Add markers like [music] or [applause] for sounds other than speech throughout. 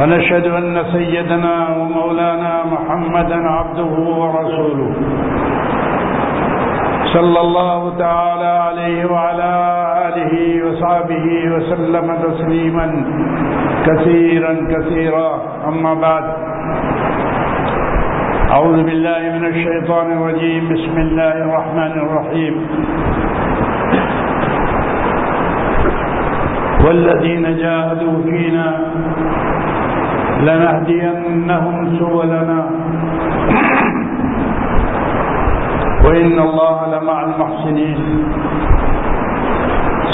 ونشهد أن سيدنا ومولانا محمدا عبده ورسوله. صلى الله تعالى عليه وعلى آله وصحبه وسلم تسليما كثيرا كثيرا. أما بعد أعوذ بالله من الشيطان الرجيم. بسم الله الرحمن الرحيم. والذين جاهدوا فينا لنهدينهم سبلنا. وإن الله لمع المحسنين.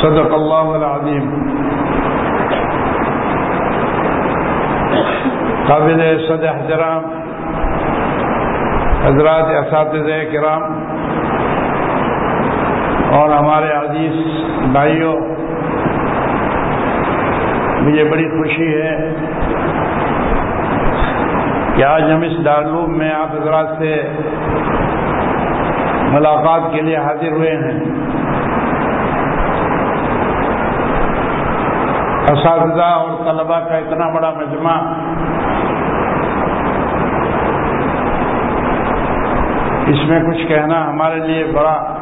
صدق الله العظيم. قابل صد احترام. حضرات اساتذہ کرام اور ہمارے عزیز بھائیوں، مجھے بڑی خوشی ہے کہ آج ہم اس دارالعلوم میں آپ حضرات سے ملاقات کے لیے حاضر ہوئے ہیں۔ اساتذہ اور طلباء کا اتنا بڑا مجمع۔ اس میں کچھ کہنا ہمارے لیے بڑا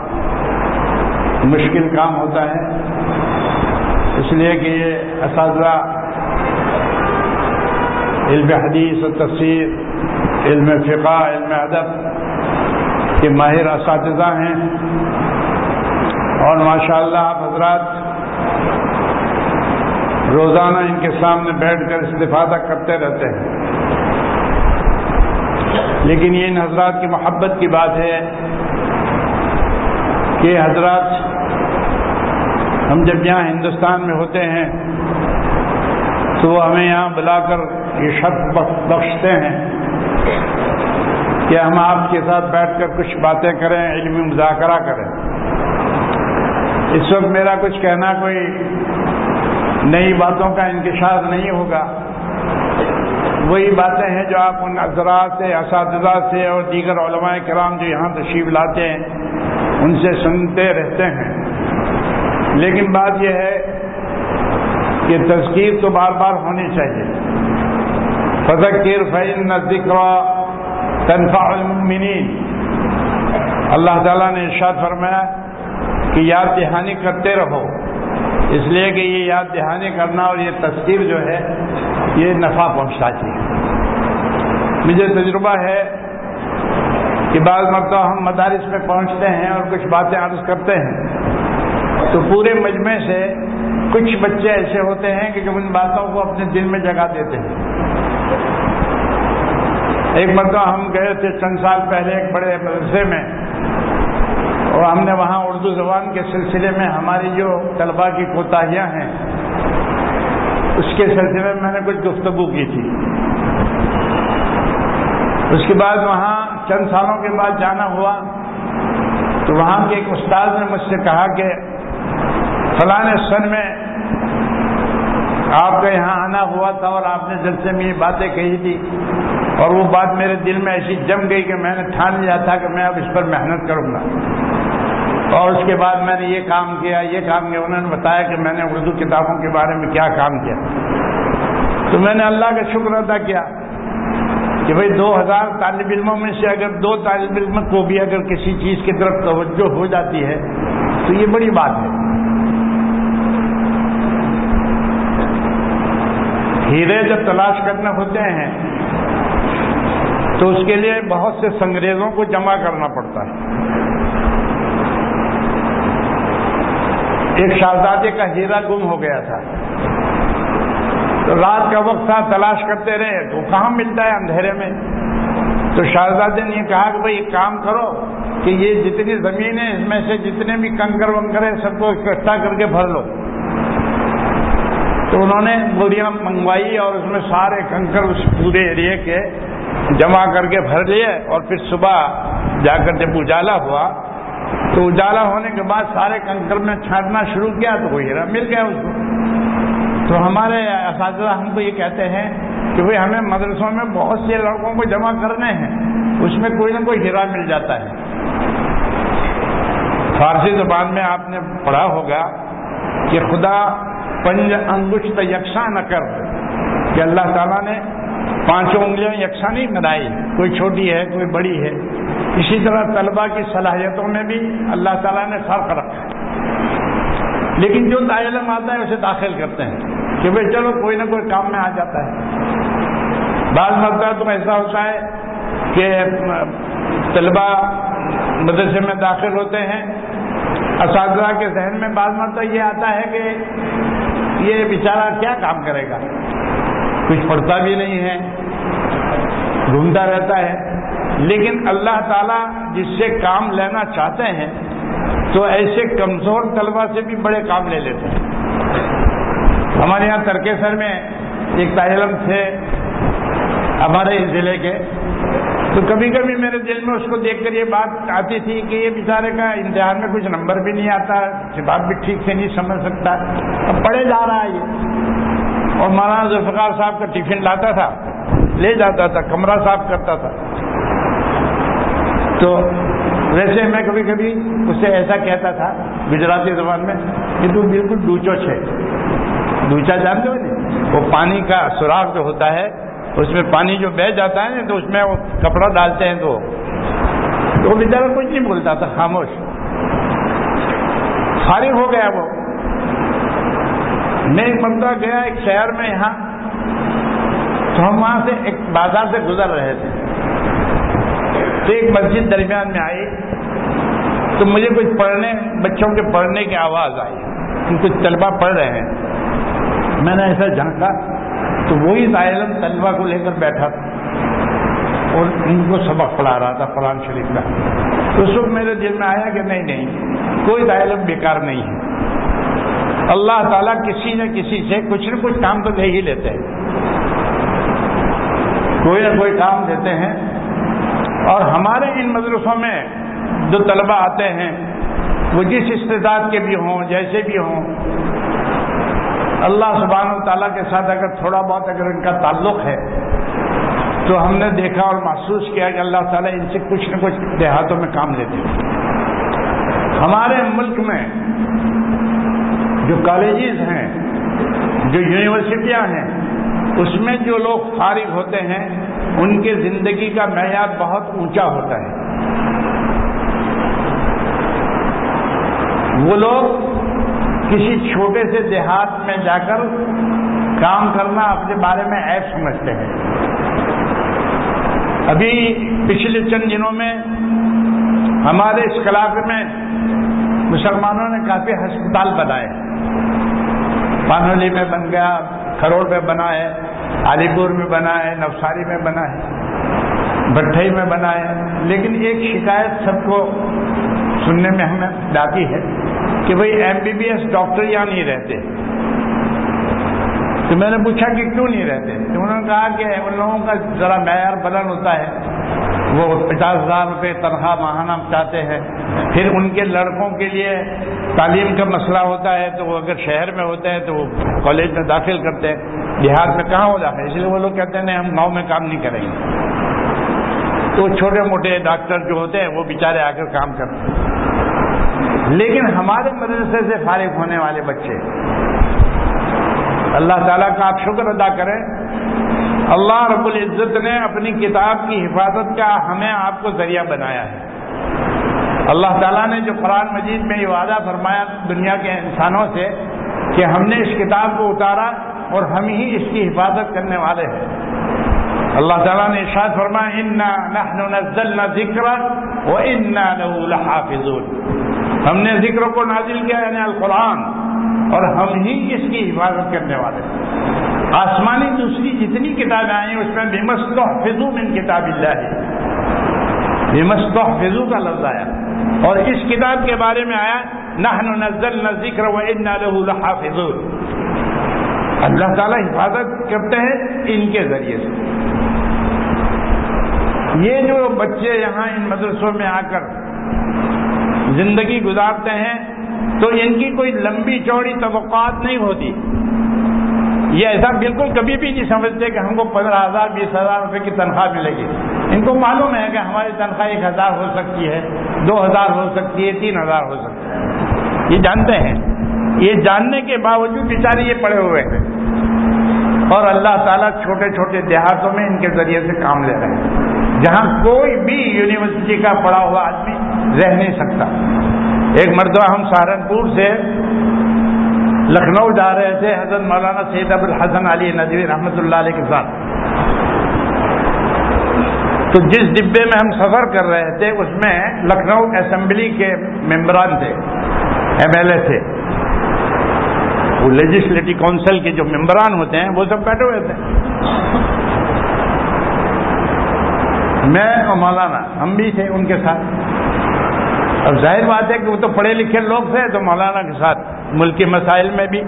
مشکل کام ہوتا ہے۔ اس لیے کہ یہ اساتذہ علم حدیث و تفسیر، علم فقہ، علم ادب کے ماہر اساتذہ ہیں۔ اور ماشاء اللہ آپ حضرات روزانہ ان کے سامنے بیٹھ کر استفادہ کرتے رہتے ہیں۔ لیکن یہ ان حضرات کی محبت کی بات ہے کہ حضرات ہم جب یہاں ہندوستان میں ہوتے ہیں تو وہ ہمیں یہاں بلا کر یہ بخشتے ہیں کہ ہم آپ کے ساتھ بیٹھ کر کچھ باتیں کریں علمی مذاکرہ کریں۔ اس وقت میرا کچھ کہنا کوئی نئی باتوں کا انکشاف نہیں ہوگا۔ وہی باتیں ہیں جو آپ ان حضرات سے، اساتذہ سے اور دیگر علماء کرام جو یہاں تشریف لاتے ہیں، ان سے سنتے رہتے ہیں۔ لیکن بات یہ ہے کہ تذکیر تو بار بار ہونی چاہیے۔ فذکر فعن ذکر تنفع المؤمنین اللہ تعالیٰ نے ارشاد فرمایا کہ یاد دہانی کرتے رہو۔ اس لیے کہ یہ یاد دہانی کرنا اور یہ تذکیر جو ہے، یہ نفع پہنچاتی ہے۔ مجھے تجربہ ہے کہ بعض مرتبہ ہم مدارس میں پہنچتے ہیں اور کچھ باتیں عرض کرتے ہیں۔ تو پورے مجمع سے کچھ بچے ایسے ہوتے ہیں کہ جو ان باتوں کو اپنے دل میں جگا دیتے ہیں۔ ایک مرتبہ ہم گئے تھے چند سال پہلے ایک بڑے مدرسے میں، اور ہم نے وہاں اردو زبان کے سلسلے میں ہماری جو طلباء کی کوتاہیاں ہیں، اس کے سلسلے میں میں نے کچھ گفتگو کی تھی۔ اس کے بعد وہاں چند سالوں کے بعد جانا ہوا، تو وہاں کے ایک استاد نے مجھ سے کہا کہ، فلاں سن میں آپ کا یہاں آنا ہوا تھا اور آپ نے جلسے میں یہ باتیں کہی تھی۔ اور وہ بات میرے دل میں ایسی جم گئی کہ میں نے ٹھان لیا تھا کہ میں اب اس پر محنت کروں گا۔ اور اس کے بعد میں نے یہ کام کیا، یہ کام کیا، انہوں نے بتایا کہ میں نے اردو کتابوں کے بارے میں کیا کام کیا۔ تو میں نے اللہ کا شکر ادا کیا کہ بھائی دو ہزار طالب علموں میں سے اگر دو طالب علم کو بھی اگر کسی چیز کی طرف توجہ ہو جاتی ہے، تو یہ بڑی بات ہے۔ ہیرے جب تلاش کرنے ہوتے ہیں تو اس کے لیے بہت سے سنگریزوں کو جمع کرنا پڑتا ہے۔ ایک شہزادے کا ہیرا گم ہو گیا تھا۔ تو رات کا وقت تھا، تلاش کرتے رہے تو کہاں ملتا ہے اندھیرے میں۔ تو شہزادے نے کہا کہ بھائی ایک کام کرو کہ یہ جتنی زمین ہے، اس میں سے جتنے بھی کنکر ونکر ہیں، سب کو اکٹھا کر کے بھر لو۔ تو انہوں نے بوریاں منگوائی اور اس میں سارے کنکر اس پورے ایریے کے جمع کر کے بھر لیے اور پھر صبح جا کر جب اجالا ہوا، تو اجالا ہونے کے بعد سارے کنکر میں چھانٹنا شروع کیا، تو وہ ہیرا مل گیا اس کو۔ تو ہمارے اساتذہ ہم کو یہ کہتے ہیں کہ بھائی، ہمیں مدرسوں میں بہت سے لڑکوں کو جمع کرنے ہیں، اس میں کوئی نہ کوئی ہیرا مل جاتا ہے۔ فارسی زبان میں آپ نے پڑھا ہوگا کہ خدا پنج انگشت یکساں نہ کر کہ اللہ تعالیٰ نے پانچوں انگلیاں یکساں نہیں بنائی کوئی چھوٹی ہے، کوئی بڑی ہے۔ اسی طرح طلبا کی صلاحیتوں میں بھی اللہ تعالیٰ نے فرق رکھا ہے۔ لیکن جو علم آتا ہے، اسے داخل کرتے ہیں کہ بھائی چلو کوئی نہ کوئی کام میں آ جاتا ہے۔ بعض مرتبہ تو ایسا ہوتا ہے کہ طلبا مدرسے میں داخل ہوتے ہیں۔ اساتذہ کے ذہن میں بعض مرتبہ یہ آتا ہے کہ یہ بیچارہ کیا کام کرے گا؟ کچھ پڑھتا بھی نہیں ہے، گھومتا رہتا ہے۔ لیکن اللہ تعالیٰ جس سے کام لینا چاہتے ہیں، تو ایسے کمزور طلبا سے بھی بڑے کام لے لیتے ہیں۔ ہمارے یہاں ترکیسر میں ایک علم تھے ہمارے اس ضلع کے۔ تو کبھی کبھی میرے دل میں اس کو دیکھ کر یہ بات آتی تھی کہ یہ بیچارے کا امتحان میں کچھ نمبر بھی نہیں آتا کتاب بھی ٹھیک سے نہیں سمجھ سکتا۔ اب پڑھے جا رہا ہے یہ۔ اور مولانا ذوالفقار صاحب کا ٹفن لاتا تھا، لے جاتا تھا، کمرہ صاف کرتا تھا۔ تو ویسے میں کبھی کبھی اس سے ایسا کہتا تھا، گجراتی زبان میں، کہ تو بالکل ڈوچو چھ ڈوچا جانتے ہو نہیں؟ وہ پانی کا سوراخ جو ہوتا ہے، اس میں پانی جو بہ جاتا ہے نا تو اس میں وہ کپڑا ڈالتے ہیں تو وہ بیچارہ کچھ نہیں بولتا تھا، خاموش۔ فارغ ہو گیا وہ۔ میں ایک مرتبہ گیا، ایک شہر میں یہاں۔ تو ہم وہاں سے ایک بازار سے گزر رہے تھے۔ تو ایک مسجد درمیان میں آئی۔ تو مجھے کچھ پڑھنے، بچوں کے پڑھنے کی آواز آئی۔ کچھ طلبا پڑھ رہے ہیں۔ میں نے ایسا جھانکا۔ تو وہی علم طلبا کو لے کر بیٹھا۔ تھا اور ان کو سبق پڑھا رہا تھا قرآن شریف کا۔ تو اس وقت میرے دل میں آیا کہ نہیں نہیں، کوئی علم بیکار نہیں ہے۔ اللہ تعالیٰ کسی نہ کسی سے کچھ نہ کچھ کام تو لے ہی لیتے ہیں۔ کوئی نہ کوئی کام دیتے ہیں۔ اور ہمارے ان مدرسوں میں جو طلبہ آتے ہیں، وہ جس استداد کے بھی ہوں، جیسے بھی ہوں، اللہ سبحانہ و تعالیٰ کے ساتھ اگر تھوڑا بہت اگر ان کا تعلق ہے، تو ہم نے دیکھا اور محسوس کیا کہ اللہ تعالیٰ ان سے کچھ نہ کچھ دیہاتوں میں کام لیتے ہیں۔ ہمارے ملک میں جو کالجز ہیں، جو یونیورسٹیاں ہیں، اس میں جو لوگ فارغ ہوتے ہیں، ان کے زندگی کا معیار بہت اونچا ہوتا ہے۔ وہ لوگ کسی چھوٹے سے دیہات میں جا کر کام کرنا اپنے بارے میں ایپ سمجھتے ہیں۔ ابھی پچھلے چند دنوں میں ہمارے اس علاقے میں مسلمانوں نے کافی ہسپتال بنائے۔ پانولی میں بن گیا، کھروڑ میں بنا ہے، علی پور میں بنا ہے، نوساری میں بنا ہے، بٹھئی میں بنا ہے۔ لیکن ایک شکایت سب کو سننے میں ہمیں جاتی ہے کہ بھائی M B B S doctor یہاں نہیں رہتے۔ تو میں نے پوچھا کہ کیوں نہیں رہتے؟ تو انہوں نے کہا کہ ان لوگوں کا ذرا معیار بلند ہوتا ہے۔ وہ پچاس ہزار روپے تنخواہ ماہانہ چاہتے ہیں۔ پھر ان کے لڑکوں کے لیے تعلیم کا مسئلہ ہوتا ہے تو وہ اگر شہر میں ہوتے ہیں تو وہ کالج میں داخل کرتے ہیں۔ بہار میں کہاں ہو جاتے ہیں اس لیے وہ لوگ کہتے ہیں ہم گاؤں میں کام نہیں کریں گے۔ تو چھوٹے موٹے ڈاکٹر جو ہوتے ہیں، وہ بیچارے آ کر کام کرتے ہیں۔ لیکن ہمارے مدرسے سے فارغ ہونے والے بچے، اللہ تعالیٰ کا آپ شکر ادا کریں اللہ رب العزت نے اپنی کتاب کی حفاظت کا ہمیں آپ کو ذریعہ بنایا ہے۔ اللہ تعالیٰ نے جو قرآن مجید میں یہ وعدہ فرمایا دنیا کے انسانوں سے کہ ہم نے اس کتاب کو اتارا اور ہم ہی اس کی حفاظت کرنے والے ہیں۔ اللہ تعالیٰ نے ارشاد فرمایا نہ ذکر و انا لحافظون۔ ہم نے ذکر کو نازل کیا یعنی القرآن، اور ہم ہی اس کی حفاظت کرنے والے ہیں۔ آسمانی دوسری جتنی کتابیں آئیں اس میں بےمست فضو من کتاب اللہ ہے بےمست فضو کا لفظ آیا۔ اور اس کتاب کے بارے میں آیا نہ نزل نہ ذکر و ان لحافظ اللہ تعالیٰ حفاظت کرتے ہیں ان کے ذریعے سے۔ یہ جو بچے یہاں ان مدرسوں میں آ کر زندگی گزارتے ہیں، تو ان کی کوئی لمبی چوڑی توقعات نہیں ہوتی۔ یہ ایسا بالکل کبھی بھی نہیں سمجھتے کہ ہم کو پندرہ ہزار، بیس ہزار روپے کی تنخواہ ملے گی۔ ان کو معلوم ہے کہ ہماری تنخواہ ایک ہزار ہو سکتی ہے، دو ہزار ہو سکتی ہے، تین ہزار ہو سکتی ہے۔ یہ جانتے ہیں۔ یہ جاننے کے باوجود بیچارے یہ پڑے ہوئے ہیں۔ اور اللہ تعالیٰ چھوٹے چھوٹے دیہاتوں میں ان کے ذریعے سے کام لے رہے ہیں۔ جہاں کوئی بھی یونیورسٹی کا پڑھا ہوا آدمی رہ نہیں سکتا۔ ایک مرتبہ ہم سہارنپور سے لکھنؤ جا رہے تھے حضرت مولانا سید ابو الحسن علی ندوی رحمۃ اللہ علیہ کے ساتھ۔ تو جس ڈبے میں ہم سفر کر رہے تھے، اس میں لکھنؤ اسمبلی کے ممبران تھے، ایم ایل اے تھے۔ وہ لیجسلیٹو کونسل کے جو ممبران ہوتے ہیں، وہ سب بیٹھے ہوئے تھے۔ میں اور مولانا، ہم بھی تھے ان کے ساتھ۔ اب ظاہر بات ہے کہ وہ تو پڑھے لکھے لوگ تھے، تو مولانا کے ساتھ ملکی مسائل میں بھی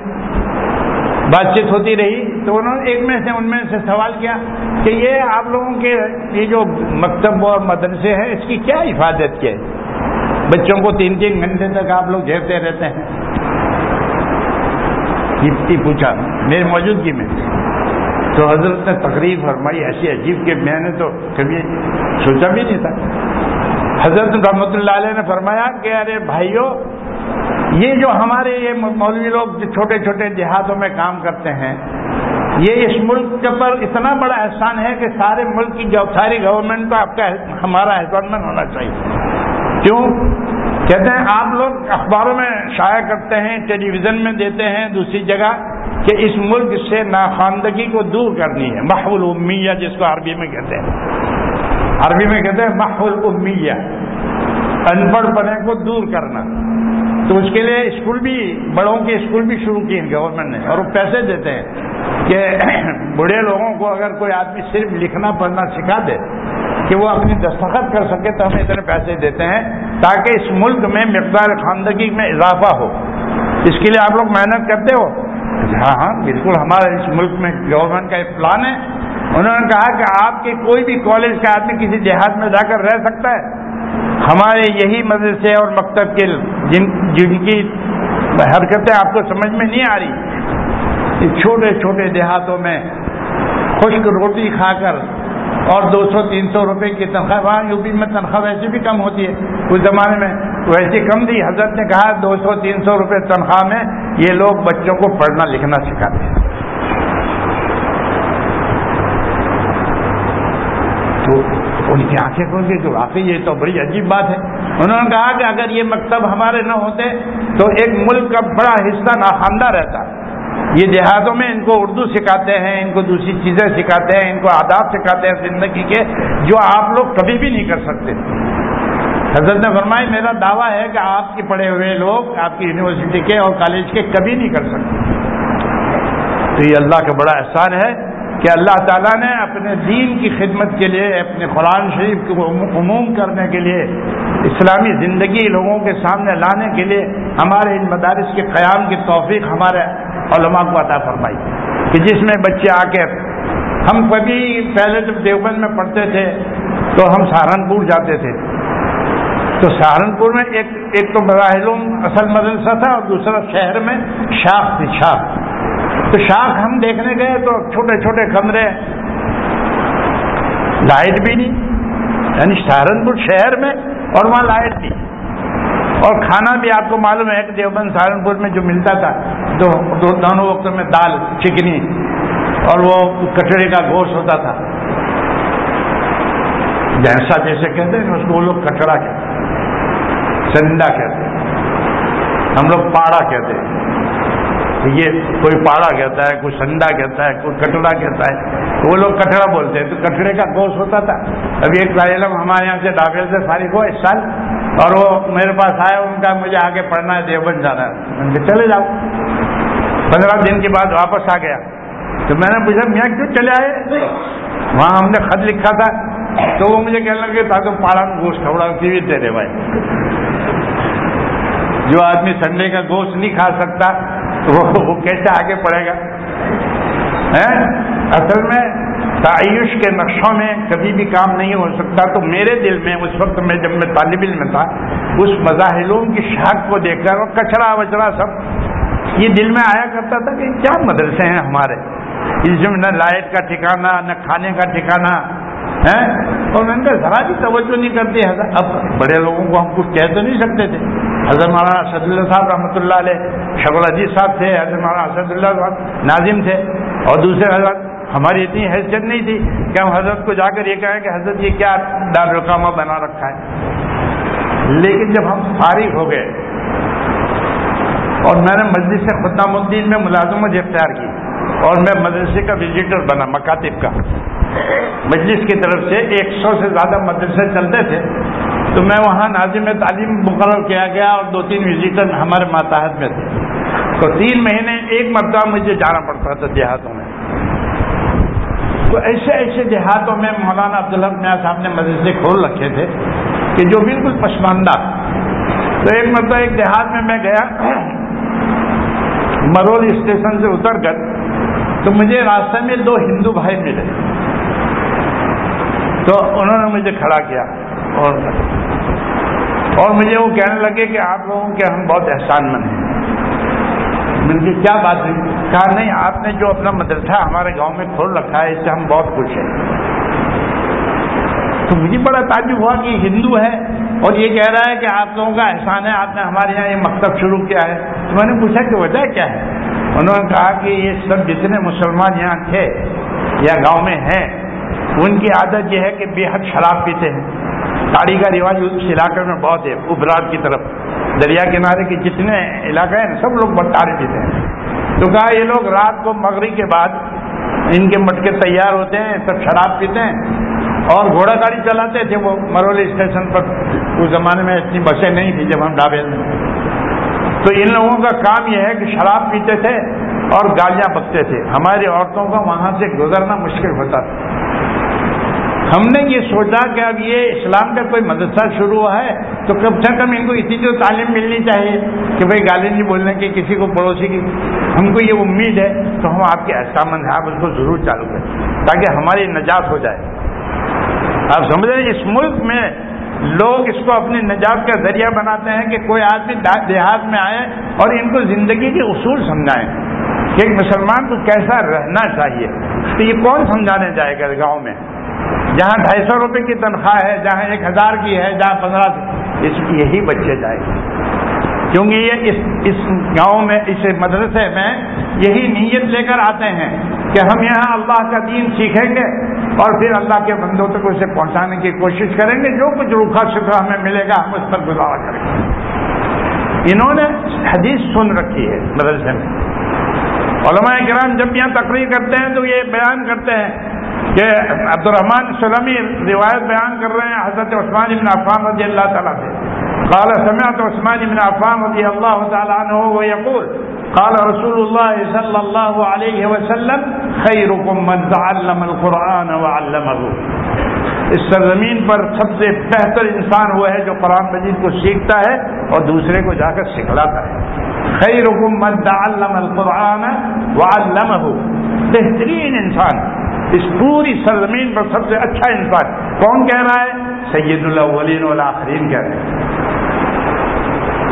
بات چیت ہوتی رہی۔ تو انہوں نے ایک میں سے ان میں سے سوال کیا کہ یہ آپ لوگوں کے یہ جو مکتب اور مدرسے ہیں، اس کی کیا حفاظت کیا ہے؟ بچوں کو تین تین گھنٹے تک آپ لوگ جھیرتے رہتے ہیں۔ پوچھا میری موجودگی میں۔ تو حضرت نے تقریب فرمائی، ایسی عجیب کہ میں نے تو کبھی سوچا بھی نہیں تھا۔ حضرت رحمۃ اللہ علیہ نے فرمایا کہ ارے بھائیوں یہ جو ہمارے یہ مولوی لوگ جو چھوٹے چھوٹے دیہاتوں میں کام کرتے ہیں، یہ اس ملک پر اتنا بڑا احسان ہے کہ سارے ملک کی ساری گورنمنٹ کو آپ کا ہمارا احسان ہونا چاہیے۔ کیوں؟ کہتے ہیں آپ لوگ اخباروں میں شائع کرتے ہیں ٹیلی ویژن میں دیتے ہیں، دوسری جگہ کہ اس ملک سے ناخواندگی کو دور کرنی ہے محول امیہ جس کو عربی میں کہتے ہیں۔ عربی میں کہتے ہیں محول امیہ ان پڑھ پڑھنے کو دور کرنا۔ تو اس کے لیے اسکول بھی، بڑوں کے اسکول بھی شروع کیے گورنمنٹ نے۔ اور وہ پیسے دیتے ہیں کہ [clears throat] بڑے لوگوں کو اگر کوئی آدمی صرف لکھنا، پڑھنا سکھا دے، کہ وہ اپنی دستخط کر سکے، تو ہم اتنے پیسے دیتے ہیں تاکہ اس ملک میں مقدار خواندگی میں اضافہ ہو۔ اس کے لیے آپ لوگ محنت کرتے ہو۔ ہاں ہاں بالکل ہمارا اس ملک میں گورنمنٹ کا ایک پلان ہے۔ انہوں نے کہا کہ آپ کے کوئی بھی کالج کا آدمی کسی دیہات میں جا کر رہ سکتا ہے۔ ہمارے یہی مدرسے اور مکتب کے جن جن کی حرکتیں آپ کو سمجھ میں نہیں آ رہی چھوٹے چھوٹے دیہاتوں میں خشک روٹی کھا کر اور دو سو تین سو روپے کی تنخواہ، وہاں یو پی میں تنخواہ ویسے بھی کم ہوتی ہے۔ اس زمانے میں ویسے کم تھی۔ حضرت نے کہا دو سو تین سو روپے تنخواہ میں یہ لوگ بچوں کو پڑھنا لکھنا سکھاتے ہیں تو ان کی آنکھیں کھول گئی تو واقعی یہ تو بڑی عجیب بات ہے۔ انہوں نے کہا کہ اگر یہ مکتب ہمارے نہ ہوتے تو ایک ملک کا بڑا حصہ ناخواندہ رہتا۔ یہ دیہاتوں میں ان کو اردو سکھاتے ہیں، ان کو دوسری چیزیں سکھاتے ہیں، ان کو آداب سکھاتے ہیں زندگی کے، جو آپ لوگ کبھی بھی نہیں کر سکتے۔ حضرت نے فرمائی میرا دعویٰ ہے کہ آپ کے پڑھے ہوئے لوگ، آپ کی یونیورسٹی کے اور کالج کے کبھی نہیں کر سکتے۔ تو یہ اللہ کا بڑا احسان ہے۔ کہ اللہ تعالیٰ نے اپنے دین کی خدمت کے لیے، اپنے قرآن شریف کو عموم کرنے کے لیے، اسلامی زندگی لوگوں کے سامنے لانے کے لیے ہمارے ان مدارس کے قیام کی توفیق ہمارے علماء کو عطا فرمائی۔ کہ جس میں بچے آ کے، ہم کبھی پہلے جب دیوبند میں پڑھتے تھے تو ہم سہارنپور جاتے تھے۔ تو سہارنپور میں ایک ایک تو براہ اصل مدرسہ تھا اور دوسرا شہر میں شاخ تھی، شاخ۔ تو شاخ ہم دیکھنے گئے تو چھوٹے چھوٹے کمرے۔ لائٹ بھی نہیں یعنی سہارنپور شہر میں اور وہاں لائٹ تھی اور کھانا بھی آپ کو معلوم ہے کہ دیوبند سہارنپور میں جو ملتا تھا تو دونوں وقتوں میں دال، چکنی اور وہ کچڑے کا گوشت ہوتا تھا۔ جیسا جیسے کہتے ہیں، اس کو وہ لوگ کچڑا کہتے ہیں چنڈا کہتے ہیں، ہم لوگ پاڑا کہتے ہیں۔ یہ کوئی پاڑا کہتا ہے، کوئی سنڈا کہتا ہے، کوئی کٹڑا کہتا ہے۔ وہ لوگ کٹڑا بولتے ہیں۔ تو کٹڑے کا گوشت ہوتا تھا۔ ابھی ایک علم ہمارے یہاں سے داخل سے فارغ ہو اس سال اور وہ میرے پاس آیا ان کا مجھے آگے پڑھنا ہے، دیوبند جانا ہے۔ چلے جاؤ۔ پندرہ دن کے بعد واپس آ گیا۔ تو میں نے پوچھا، میاں، کیوں چلے آئے؟ وہاں ہم نے خط لکھا تھا۔ تو وہ مجھے کہنے لگے تھا تو پاڑا میں گوشت کھوڑا سی دے دے بھائی۔ جو آدمی سنڈے کا گوشت نہیں کھا سکتا وہ کیسے آگے پڑے گا؟ اصل میں تعیش کے نقشوں میں کبھی بھی کام نہیں ہو سکتا، تو میرے دل میں اس وقت میں جب میں طالب علم تھا، اس مظاہرون کی شاخ کو دیکھ کر اور کچرا وچڑا سب، یہ دل میں آیا کرتا تھا کہ کیا مدرسے ہیں ہمارے؟ اس میں نہ لائٹ کا ٹھکانا نہ کھانے کا ٹھکانا ہے اور میں نے ذرا بھی توجہ نہیں کرتی اب بڑے لوگوں کو ہم کچھ کہہ تو نہیں سکتے تھے۔ حضرت مولانا اسد اللہ صاحب رحمۃ اللہ علیہ شکل عزیز صاحب تھے، حضرت مولانا اسد اللہ صاحب ناظم تھے، اور دوسرے حضرت، ہماری اتنی حیثیت نہیں تھی کہ ہم حضرت کو جا کر یہ کہیں کہ حضرت یہ کیا دارالقامہ بنا رکھا ہے۔ لیکن جب ہم فارغ ہو گئے اور میں نے مسجد سے خطہ مدین میں ملازمت اختیار کی اور میں مدرسے کا وزٹر بنا، مکاتب کا۔ مجلس کی طرف سے ایک سو سے زیادہ مدرسے چلتے تھے۔ تو میں وہاں ناظم تعلیم مقرر کیا گیا اور دو تین وزٹر ہمارے ماتحت میں تھے۔ تو تین مہینے ایک مرتبہ مجھے جانا پڑتا تھا دیہاتوں میں۔ تو ایسے ایسے دیہاتوں میں مولانا عبدالحق میاں صاحب نے مدرسے کھول رکھے تھے کہ جو بالکل پسماندہ تو ایک مرتبہ ایک دیہات میں میں گیا مرول اسٹیشن سے اتر کر تو مجھے راستے میں دو ہندو بھائی ملے۔ تو انہوں نے مجھے کھڑا کیا۔ اور اور مجھے وہ کہنے لگے کہ آپ لوگوں کے ہم بہت احسان مند ہیں۔ نے کیا بات ہے؟ کہا، نہیں، آپ نے جو اپنا مدرسہ ہمارے گاؤں میں کھول رکھا ہے، اس سے ہم بہت خوش ہیں۔ تو مجھے بڑا تعجب ہوا کہ ہندو ہے اور یہ کہہ رہا ہے کہ آپ لوگوں کا احسان ہے، آپ نے ہمارے یہاں یہ مکتب شروع کیا ہے۔ تو میں نے پوچھا، کہ وجہ کیا ہے؟ انہوں نے کہا کہ یہ سب جتنے مسلمان یہاں تھے یا گاؤں میں ہیں، ان کی عادت یہ ہے کہ بے حد شراب پیتے ہیں۔ تاڑی کا رواج اس علاقے میں بہت ہے ابراج کی طرف۔ دریا کنارے کے جتنے علاقے ہیں، سب لوگ بٹارے پیتے ہیں۔ تو کہا یہ لوگ رات کو مغرب کے بعد ان کے مٹکے تیار ہوتے ہیں، سب شراب پیتے ہیں اور گھوڑا گاڑی چلاتے تھے وہ مرولی اسٹیشن پر اس زمانے میں اتنی بسیں نہیں تھیں جب ہم ڈابے میں۔ تو ان لوگوں کا کام یہ ہے کہ شراب پیتے تھے اور گالیاں بکتے تھے۔ ہماری عورتوں کا وہاں سے گزرنا مشکل ہوتا تھا۔ ہم نے یہ سوچا کہ اب یہ اسلام کا کوئی مدرسہ شروع ہوا ہے تو کم سے کم ان کو اتنی تو تعلیم ملنی چاہیے کہ بھائی گالی نہیں بولنے کی، کسی کو پڑوسی کی۔ ہم کو یہ امید ہے تو ہم آپ کے احسامند ہیں، آپ اس کو ضرور چالو کریں تاکہ ہماری نجات ہو جائے۔ آپ سمجھ رہے ہیں، اس ملک میں لوگ اس کو اپنی نجات کا ذریعہ بناتے ہیں کہ کوئی آدمی دیہات میں آئے اور ان کو زندگی کے اصول سمجھائیں کہ ایک مسلمان کو کیسا رہنا چاہیے۔ تو یہ کون سمجھانے جائے گا گاؤں میں؟ جہاں ڈھائی سو روپے کی تنخواہ ہے، جہاں ایک ہزار کی ہے، جہاں پندرہ اس یہی بچے جائے گا کیونکہ یہ اس اس گاؤں میں، اس مدرسے میں یہی نیت لے کر آتے ہیں کہ ہم یہاں اللہ کا دین سیکھیں گے اور پھر اللہ کے بندوں تک اسے پہنچانے کی کوشش کریں گے۔ جو کچھ روکھا سکھا ہمیں ملے گا، ہم اس پر گزارا کریں گے۔ انہوں نے حدیث سن رکھی ہے مدرسے میں۔ علماء کرام جب یہاں تقریر کرتے ہیں تو یہ بیان کرتے ہیں کہ عبد الرحمان سلمی روایت بیان کر رہے ہیں حضرت عثمان بن عفان رضی اللہ تعالیٰ سے۔ قال، سمعت عثمان بن عفان رضی اللہ تعالیٰ عنہ ويقول قال رسول الله صلى الله عليه وسلم خيركم من تعلم القرآن وعلمه۔ اس سرزمین پر سب سے بہتر انسان وہ ہے جو قرآن مجید کو سیکھتا ہے اور دوسرے کو جا کر سکھلاتا ہے۔ خیرکم من تعلم القرآن وعلمه۔ بہترین انسان۔ اس پوری سرزمین پر سب سے اچھا انسان کون کہہ رہا ہے؟ سید الاولین والآخرین کہہ رہے ہیں۔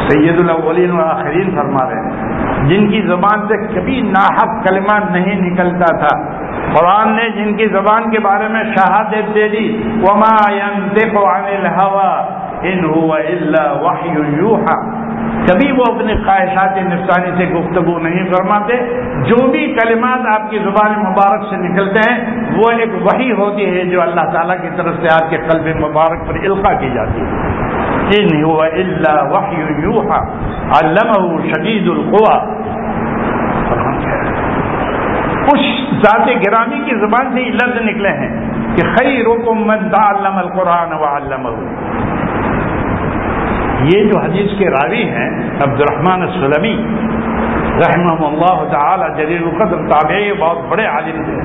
سید الاولین والآخرین فرما رہے ہیں۔ جن کی زبان سے کبھی ناحق کلمات نہیں نکلتا تھا۔ قرآن نے جن کی زبان کے بارے میں شہادت دے دی، وما ينطق عن الهوى ان هو الا وحی یوحى کبھی وہ اپنی خواہشات نفسانی سے گفتگو نہیں فرماتے۔ جو بھی کلمات آپ کی زبان مبارک سے نکلتے ہیں، وہ ایک وہی ہوتی ہے جو اللہ تعالیٰ کی طرف سے آپ کے قلب مبارک پر القا کی جاتی ہے۔ ان وحی یوحا شدید القوا اس ذات گرامی کی زبان سے یہ لفظ نکلے ہیں کہ خیر حکم من علم القرآن و علم یہ جو حدیث کے راوی ہیں عبد الرحمن السلمی رحمہ اللہ تعالی، جلیل القدر تابعی بہت بڑے عالم تھے۔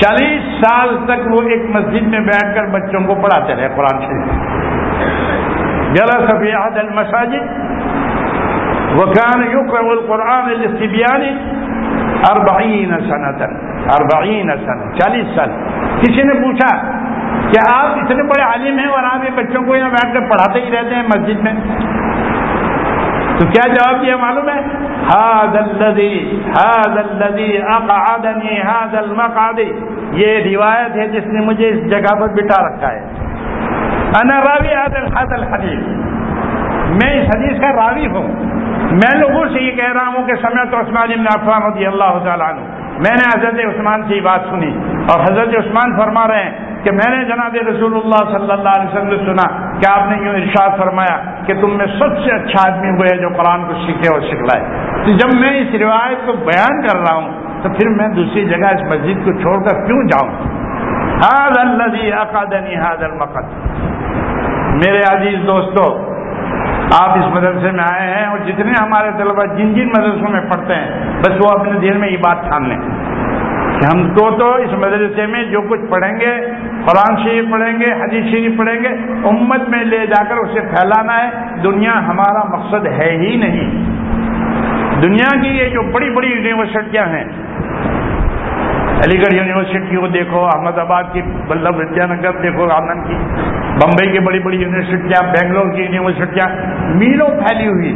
چالیس سال تک وہ ایک مسجد میں بیٹھ کر بچوں کو پڑھاتے رہے قرآن شریف۔ ذرا سفید المساجد، وکان یقرأ القرآن الاستبیانی اربعین سنتن اربعین سن چالیس سال۔ کسی نے پوچھا کہ آپ اتنے بڑے عالم ہیں اور آپ یہ بچوں کو یہاں بیٹھ کر پڑھاتے ہی رہتے ہیں مسجد میں۔ تو کیا جواب دیا معلوم ہے؟ ہاد الدی ہاد الدی اقعدنی ہاد المقعدی یہ روایت ہے جس نے مجھے اس جگہ پر بٹا رکھا ہے۔ انا راوی ہاد الحاد الحدیث. میں اس حدیث کا راوی ہوں۔ میں لوگوں سے یہ کہہ رہا ہوں کہ سمیت عثمان ابن عفان رضی اللہ تعالیٰ عنہ۔ میں نے حضرت عثمان سے یہ بات سنی اور حضرت عثمان فرما رہے ہیں کہ میں نے جناب رسول اللہ صلی اللہ علیہ وسلم سے سنا کہ آپ نے یوں ارشاد فرمایا کہ تم میں سب سے اچھا آدمی وہ ہے جو قرآن کو سیکھے اور سکھلائے۔ تو جب میں اس روایت کو بیان کر رہا ہوں تو پھر میں دوسری جگہ اس مسجد کو چھوڑ کر کیوں جاؤں؟ ہاد الدی اقادنی ہاد المقد۔ میرے عزیز دوستو، آپ اس مدرسے میں آئے ہیں اور جتنے ہمارے طلبا جن جن مدرسوں میں پڑھتے ہیں، بس وہ اپنے دل میں یہ بات ٹھان لیں۔ کہ ہم کو تو اس مدرسے میں جو کچھ پڑھیں گے، قرآن شریف پڑھیں گے، حدیث شریف پڑھیں گے، امت میں لے جا کر اسے پھیلانا ہے، دنیا ہمارا مقصد ہے ہی نہیں۔ دنیا کی یہ جو بڑی بڑی یونیورسٹیاں ہیں، علی گڑھ یونیورسٹی کو دیکھو، احمد آباد کی مطلب ولبھ ودیا نگر دیکھو، آنند کی، بمبئی کی بڑی بڑی یونیورسٹیاں، بنگلور کی یونیورسٹیاں، میلوں پھیلی ہوئی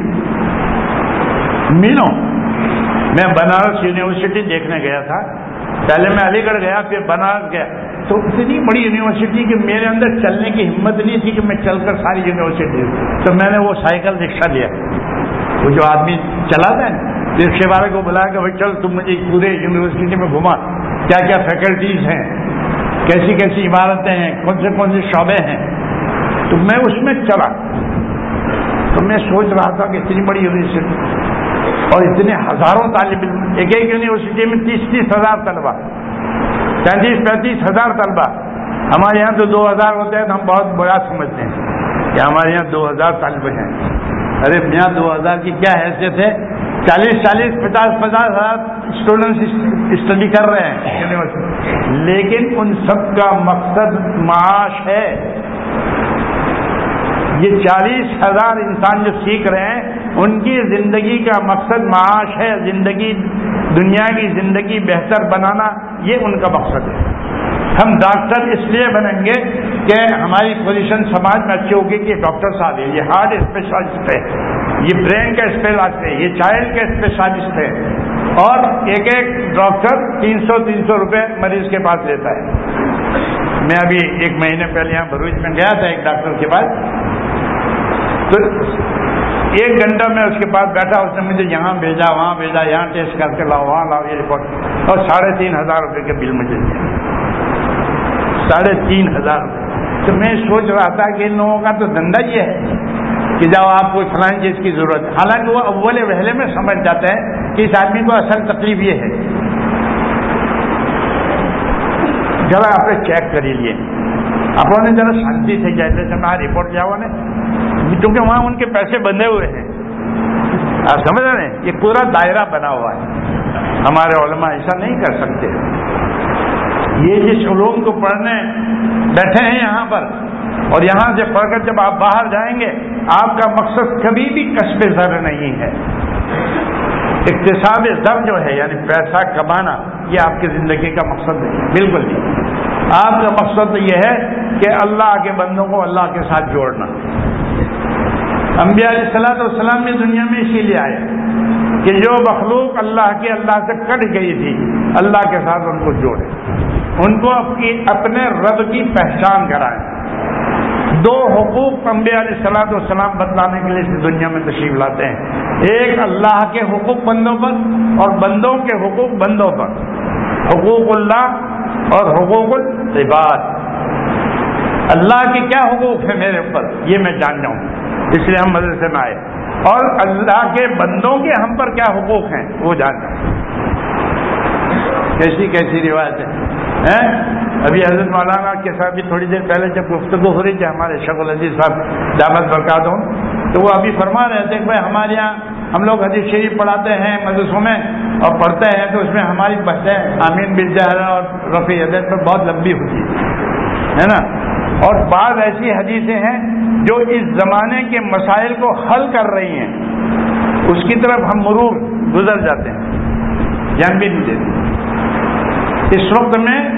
میلوں۔ میں بنارس یونیورسٹی دیکھنے گیا تھا۔ پہلے میں علی گڑھ گیا، پھر بنارس گیا۔ تو اتنی بڑی یونیورسٹی کہ میرے اندر چلنے کی ہمت نہیں تھی کہ میں چل کر ساری یونیورسٹی تو میں نے وہ سائیکل رکشا لیا۔ وہ جو آدمی چلاتا ہے رکشے والے کو بلایا کہ بھائی چل، تم مجھے پورے یونیورسٹی میں گھما۔ کیا کیا فیکلٹیز ہیں؟ کیسی کیسی عمارتیں ہیں؟ کون سے کون سے شعبے ہیں؟ تو میں اس میں چلا۔ تو میں سوچ رہا تھا کہ اتنی بڑی یونیورسٹی اور اتنے ہزاروں طالب علم، ایک ایک یونیورسٹی میں تیس تیس ہزار طلبا پینتیس پینتیس ہزار طلبا ہمارے یہاں تو دو ہزار ہوتے ہیں تو ہم بہت برا سمجھتے ہیں کہ ہمارے یہاں دو ہزار طالب ہیں۔ ارے یہاں دو ہزار کی کیا حیثیت ہے؟ چالیس چالیس پچاس پچاس ہزار اسٹوڈنٹس اسٹڈی کر رہے ہیں۔ یونیورسٹی لیکن ان سب کا مقصد معاش ہے۔ یہ چالیس ہزار انسان جو سیکھ رہے ہیں ان کی زندگی کا مقصد معاش ہے، زندگی دنیا کی زندگی بہتر بنانا، یہ ان کا مقصد ہے۔ ہم ڈاکٹر اس لیے بنیں گے کہ ہماری پوزیشن سماج میں اچھی ہوگی کہ ڈاکٹر صاحب ہے یہ ہارٹ اسپیشلسٹ ہے، یہ برین کا اسپیشلسٹ ہے، یہ چائلڈ کا اسپیشلسٹ ہے۔ اور ایک ایک ڈاکٹر تین سو تین سو روپے مریض کے پاس لیتا ہے۔ میں ابھی ایک مہینے پہلے یہاں بروچ میں گیا تھا ایک ڈاکٹر کے پاس۔ تو ایک گھنٹہ میں اس کے پاس بیٹھا، اس نے مجھے یہاں بھیجا، وہاں بھیجا، یہاں ٹیسٹ کر کے لاؤ، وہاں لاؤ، یہ رپورٹ اور ساڑھے تین ہزار روپے کے بل مجھے دیا ساڑھے تین ہزار تو میں سوچ رہا تھا کہ ان لوگوں کا تو دھندا یہ ہے کہ جب آپ کو فلانی چیز کی ضرورت ہے۔ حالانکہ وہ اول وہلے میں سمجھ جاتا ہے کہ اس آدمی کو اصل تکلیف یہ ہے۔ ذرا آپ نے چیک کر لیے۔ اپنوں نے ذرا شانتی سے جیسے سے میں رپورٹ جاؤ نے کیونکہ وہاں ان کے پیسے بندھے ہوئے ہیں۔ آپ سمجھ رہے ہیں؟ یہ پورا دائرہ بنا ہوا ہے۔ ہمارے علماء ایسا نہیں کر سکتے۔ یہ جس علوم کو پڑھنے بیٹھے ہیں یہاں پر، اور یہاں سے پڑھ کر جب آپ باہر جائیں گے، آپ کا مقصد کبھی بھی کشب زر نہیں ہے۔ اقتصاد زر جو ہے یعنی پیسہ کمانا، یہ آپ کی زندگی کا مقصد نہیں بالکل نہیں آپ کا مقصد یہ ہے کہ اللہ کے بندوں کو اللہ کے ساتھ جوڑنا۔ انبیاء علیہ السلاۃ والسلام بھی دنیا میں اسی لیے آئے کہ جو مخلوق اللہ کے اللہ سے کٹ گئی تھی، اللہ کے ساتھ ان کو جوڑے۔ ان کو اپنے رب کی پہچان کرائیں دو حقوق انبیاء علیہ السلاۃ والسلام بتلانے کے لیے دنیا میں تشریف لاتے ہیں۔ ایک اللہ کے حقوق بندوں پر اور بندوں کے حقوق بندوں پر۔ حقوق اللہ اور حقوق العباد۔ اللہ کے کیا حقوق ہیں میرے اوپر؟ یہ میں جان جاؤں۔ اس لیے ہم مدرسے میں آئے۔ اور اللہ کے بندوں کے ہم پر کیا حقوق ہیں؟ وہ جان جاؤں۔ کیسی کیسی روایت ہے؟ ابھی حضرت مولانا کے ساتھ بھی تھوڑی دیر پہلے جب گفتگو ہو رہی تھی، ہمارے شیخ العزیز صاحب دعوت برکات ہوں، تو وہ ابھی فرما رہے تھے کہ بھائی ہمارے یہاں ہم لوگ حدیث شریف پڑھاتے ہیں مدرسوں میں اور پڑھتے ہیں تو اس میں ہماری بحثیں آمین بل اور رفیع حضرت پر بہت لمبی ہوتی ہے نا؟ اور بعض ایسی حدیثیں ہیں جو اس زمانے کے مسائل کو حل کر رہی ہیں۔ اس کی طرف ہم مرور گزر جاتے ہیں جان بھی نہیں دیتے۔ اس وقت میں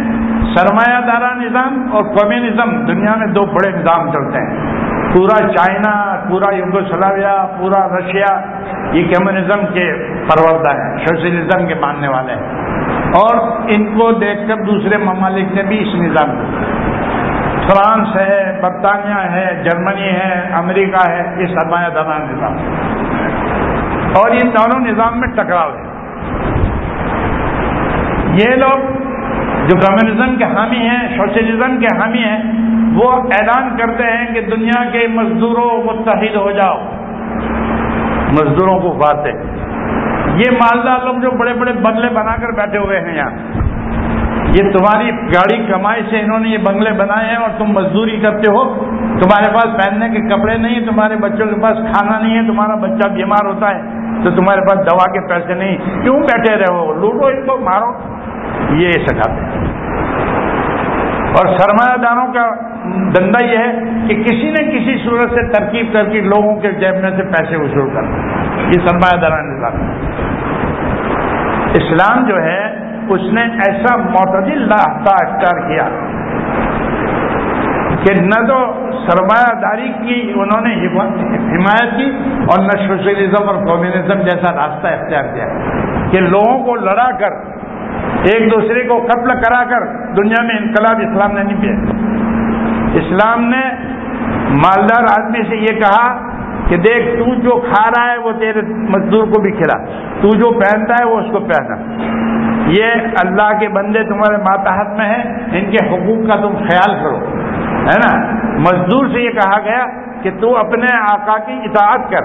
سرمایہ دارہ نظام اور کمیونزم دنیا میں دو بڑے نظام چلتے ہیں۔ پورا چائنا، پورا یوگوسلاویا پورا رشیا، یہ کمیونزم کے پروردہ ہیں، سوشلزم کے ماننے والے ہیں۔ اور ان کو دیکھ کر دوسرے ممالک نے بھی اس نظام کو فرانس ہے، برطانیہ ہے، جرمنی ہے، امریکہ ہے، یہ سرمایہ دارہ نظام۔ اور ان دونوں نظام میں ٹکراؤ ہے۔ یہ لوگ جو کمیونزم کے حامی ہیں، سوشلزم کے حامی ہیں وہ اعلان کرتے ہیں کہ دنیا کے مزدوروں متحد ہو جاؤ۔ مزدوروں کو بات یہ مالدار لوگ جو بڑے بڑے بنگلے بنا کر بیٹھے ہوئے ہیں یہاں یہ تمہاری گاڑی کمائی سے انہوں نے یہ بنگلے بنائے ہیں اور تم مزدوری کرتے ہو۔ تمہارے پاس پہننے کے کپڑے نہیں ہیں، تمہارے بچوں کے پاس کھانا نہیں ہے، تمہارا بچہ بیمار ہوتا ہے تو تمہارے پاس دوا کے پیسے نہیں۔ کیوں بیٹھے رہو؟ لوٹو ان کو، مارو۔ یہ سکھاتے اور سرمایہ داروں کا دندا یہ ہے کہ کسی نہ کسی صورت سے ترکیب کر کے لوگوں کے جیب میں سے پیسے وصول کرنا یہ سرمایہ داران نظام۔ اسلام جو ہے، اس نے ایسا معتدل راستہ اختیار کیا کہ نہ تو سرمایہ داری کی، انہوں نے حمایت کی اور نہ سوشلزم اور کمیونزم جیسا راستہ اختیار کیا۔ کہ لوگوں کو لڑا کر، ایک دوسرے کو قتل کرا کر دنیا میں انقلاب اسلام نے نہیں کیا۔ اسلام نے مالدار آدمی سے یہ کہا کہ دیکھ، تو جو کھا رہا ہے وہ تیرے مزدور کو بھی کھلا۔ تو جو پہنتا ہے وہ اس کو پہنا۔ یہ اللہ کے بندے تمہارے ماتحت میں ہیں، ان کے حقوق کا تم خیال کرو۔ ہے نا؟ مزدور سے یہ کہا گیا کہ تو اپنے آقا کی اطاعت کر۔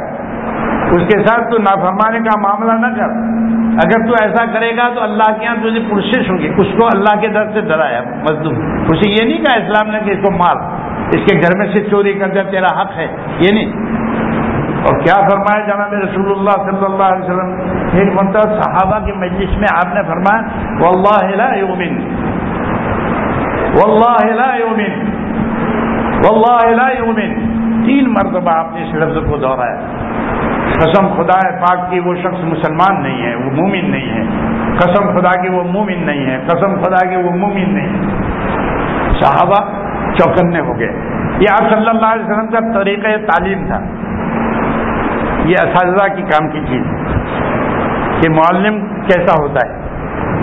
اس کے ساتھ تو نافرمانے کا معاملہ نہ کر۔ اگر تو ایسا کرے گا تو اللہ کے یہاں تجھے پرشش ہوگی اس کو اللہ کے در سے ڈرایا مزدور اسے یہ نہیں کہا اسلام نے کہ اس کو مار، اس کے گھر میں سے چوری کر دیا، تیرا حق ہے۔ یہ نہیں۔ اور کیا فرمایا جناب رسول اللہ صلی اللہ علیہ وسلم؟ ایک مرتبہ صحابہ کی مجلس میں آپ نے فرمایا، واللہ لا یومن واللہ لا یومن واللہ لا یومن تین مرتبہ آپ نے اس لفظ کو دوہرایا قسم خدا پاک کی وہ شخص مسلمان نہیں ہے، وہ مومن نہیں ہے۔ قسم خدا کی وہ مومن نہیں ہے، قسم خدا کی وہ مومن نہیں ہے۔ صحابہ چوکنے ہو گئے۔ یہ آپ صلی اللہ علیہ وسلم کا طریقہ تعلیم تھا۔ یہ اساتذہ کی کام کی چیز۔ کہ معلم کیسا ہوتا ہے؟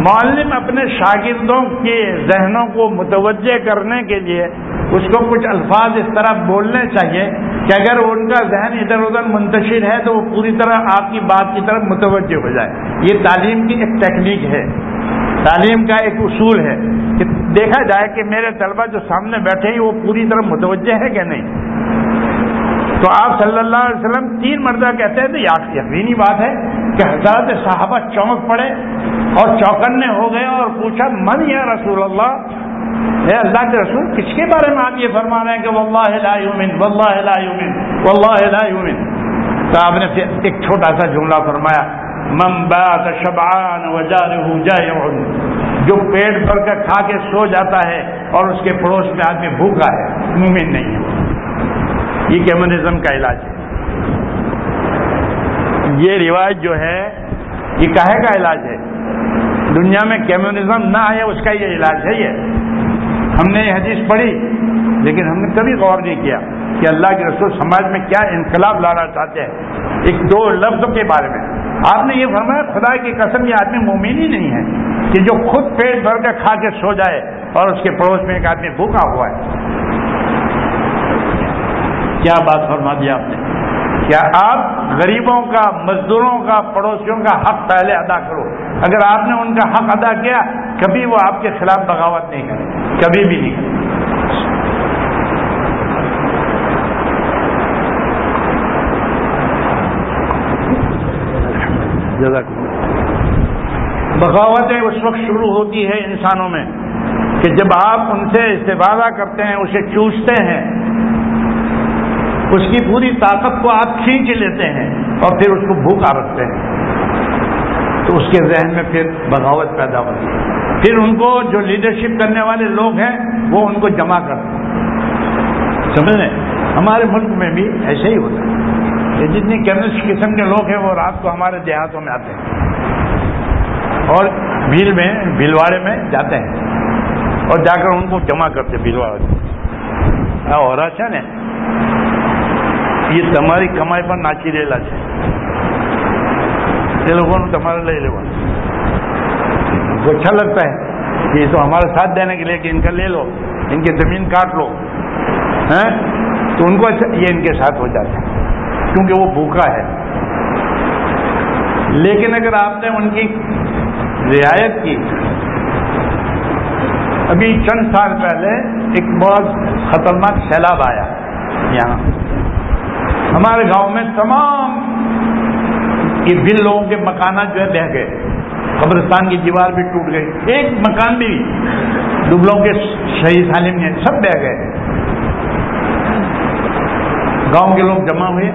معلم اپنے شاگردوں کے ذہنوں کو متوجہ کرنے کے لیے اس کو کچھ الفاظ اس طرح بولنے چاہیے کہ اگر ان کا ذہن ادھر ادھر منتشر ہے تو وہ پوری طرح آپ کی بات کی طرف متوجہ ہو جائے۔ یہ تعلیم کی ایک ٹیکنیک ہے۔ تعلیم کا ایک اصول ہے کہ دیکھا جائے کہ میرے طلبہ جو سامنے بیٹھے ہیں، وہ پوری طرح متوجہ ہے کہ نہیں۔ تو آپ صلی اللہ علیہ وسلم تین مرتبہ کہتے ہیں تو یقینی بات ہے۔ کہ حضرت صحابہ چونک پڑے اور چوکنے ہو گئے اور پوچھا، من یا رسول اللہ؟ اے اللہ کے رسول، کس کے بارے میں آپ یہ فرما رہے ہیں کہ واللہ لا یومن واللہ لا یومن واللہ لا یومن تو آپ نے پھر ایک چھوٹا سا جملہ فرمایا، من بات شبعان وجارہ جائع، جو پیٹ بھر کر کھا کے سو جاتا ہے اور اس کے پڑوس میں آدمی بھوکا ہے، مومن نہیں ہے۔ یہ کمیونزم کا علاج ہے۔ یہ رواج جو ہے، یہ کہے کا علاج ہے؟ دنیا میں کمیونزم نہ آئے، اس کا یہ علاج ہے یہ۔ ہم نے یہ حدیث پڑھی، لیکن ہم نے کبھی غور نہیں کیا کہ اللہ کے رسول سماج میں کیا انقلاب لانا چاہتے ہیں۔ ایک دو لفظوں کے بارے میں۔ آپ نے یہ فرمایا، خدا کی قسم، یہ آدمی مومن ہی نہیں ہے کہ جو خود پیٹ بھر کے کھا کے سو جائے اور اس کے پڑوس میں ایک آدمی بھوکا ہوا ہے۔ کیا بات فرما دیا آپ نے؟ کیا آپ غریبوں کا، مزدوروں کا، پڑوسیوں کا حق پہلے ادا کرو۔ اگر آپ نے ان کا حق ادا کیا، کبھی وہ آپ کے خلاف بغاوت نہیں کرے کبھی بھی نہیں کرے بغاوتیں اس وقت شروع ہوتی ہے انسانوں میں کہ جب آپ ان سے استفادہ کرتے ہیں، اسے چوستے ہیں اس کی پوری طاقت کو آپ کھینچ لیتے ہیں اور پھر اس کو بھوکا رکھتے ہیں۔ تو اس کے ذہن میں پھر بغاوت پیدا ہوتی ہے۔ پھر ان کو جو لیڈرشپ کرنے والے لوگ ہیں، وہ ان کو جمع کرتے ہیں۔ سمجھ رہے ہمارے ملک میں بھی ایسے ہی ہوتا ہے۔ یہ جتنی کیمسٹ قسم کے لوگ ہیں، وہ رات کو ہمارے دیہاتوں میں آتے ہیں۔ اور بھیل میں، بھیلواڑے میں جاتے ہیں۔ اور جا کر ان کو جمع کرتے بھیلواڑے۔ اور اچھا نا یہ تمہاری کمائی پر ناچی ہے یہ لوگوں تمہارا لے لو اچھا لگتا ہے کہ یہ تو ہمارا ساتھ دینے کے لیے ان کا لے لو ان کی زمین کاٹ لو تو ان کو یہ ان کے ساتھ ہو جاتا ہے کیونکہ وہ بھوکا ہے لیکن اگر آپ نے ان کی رعایت کی ابھی چند سال پہلے ایک بہت خطرناک سیلاب آیا یہاں ہمارے گاؤں میں تمام یہ بل لوگوں کے مکانات جو ہے بہ گئے۔ قبرستان کی دیوار بھی ٹوٹ گئی۔ ایک مکان بھی ڈبلوں کے شہید سالم نے سب بہ گئے۔ گاؤں کے لوگ جمع ہوئے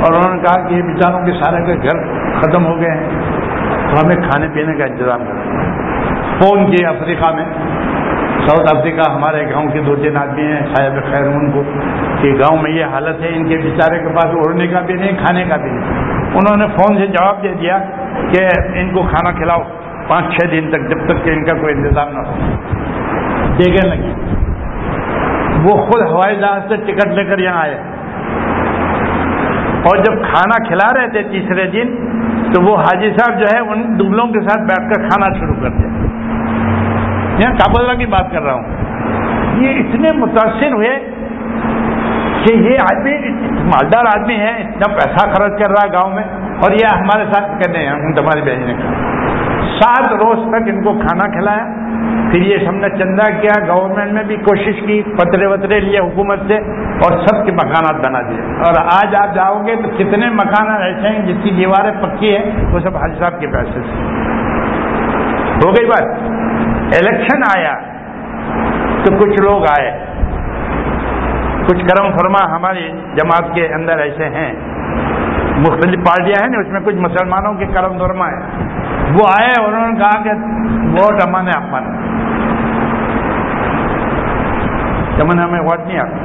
اور انہوں نے کہا کہ یہ بیچاروں کے سارے کے گھر ختم ہو گئے ہیں۔ تو ہمیں کھانے پینے کا انتظام کریں فون کیے افریقہ میں۔ ساؤتھ افریقہ ہمارے گاؤں کے دو تین آدمی ہیں، صاحب خیر ان کو، کہ گاؤں میں یہ حالت ہے، ان کے بیچارے کے پاس اڑنے کا بھی نہیں، کھانے کا بھی نہیں۔ انہوں نے فون سے جواب دے دیا کہ ان کو کھانا کھلاؤ۔ پانچ چھ دن تک، جب تک کہ ان کا کوئی انتظام نہ ہو۔ دیکھے لگی۔ وہ خود ہوائی جہاز سے ٹکٹ لے کر یہاں آئے۔ اور جب کھانا کھلا رہے تھے تیسرے دن، تو وہ حاجی صاحب جو ہے، ان دبلوں کے ساتھ بیٹھ کر کھانا شروع کر دیا۔ یہاں کابل کی بات کر رہا ہوں۔ یہ اتنے متاثر ہوئے کہ یہ آدمی، مالدار آدمی ہے، اتنا پیسہ خرچ کر رہا ہے گاؤں میں اور یہ ہمارے ساتھ کرنے ہیں تمہاری بہن نے سات روز تک ان کو کھانا کھلایا، پھر یہ سب نے چندہ کیا گورنمنٹ میں بھی کوشش کی، پترے وترے لیے حکومت سے اور سب کے مکانات بنا دیے۔ اور آج آپ جاؤ گے تو کتنے مکانات ایسے ہیں جس کی دیواریں پکی ہیں، وہ سب حاجی صاحب کے پیسے سے۔ ہو گئی بات؟ الیکشن آیا تو کچھ لوگ آئے۔ کچھ کرم فرما ہماری جماعت کے اندر ایسے ہیں۔ مختلف پارٹیاں ہیں نا اس میں کچھ مسلمانوں کے کرم درما ہے وہ آئے، انہوں نے کہا کہ ووٹ امن ہے امن امن ہمیں ووٹ نہیں آتا۔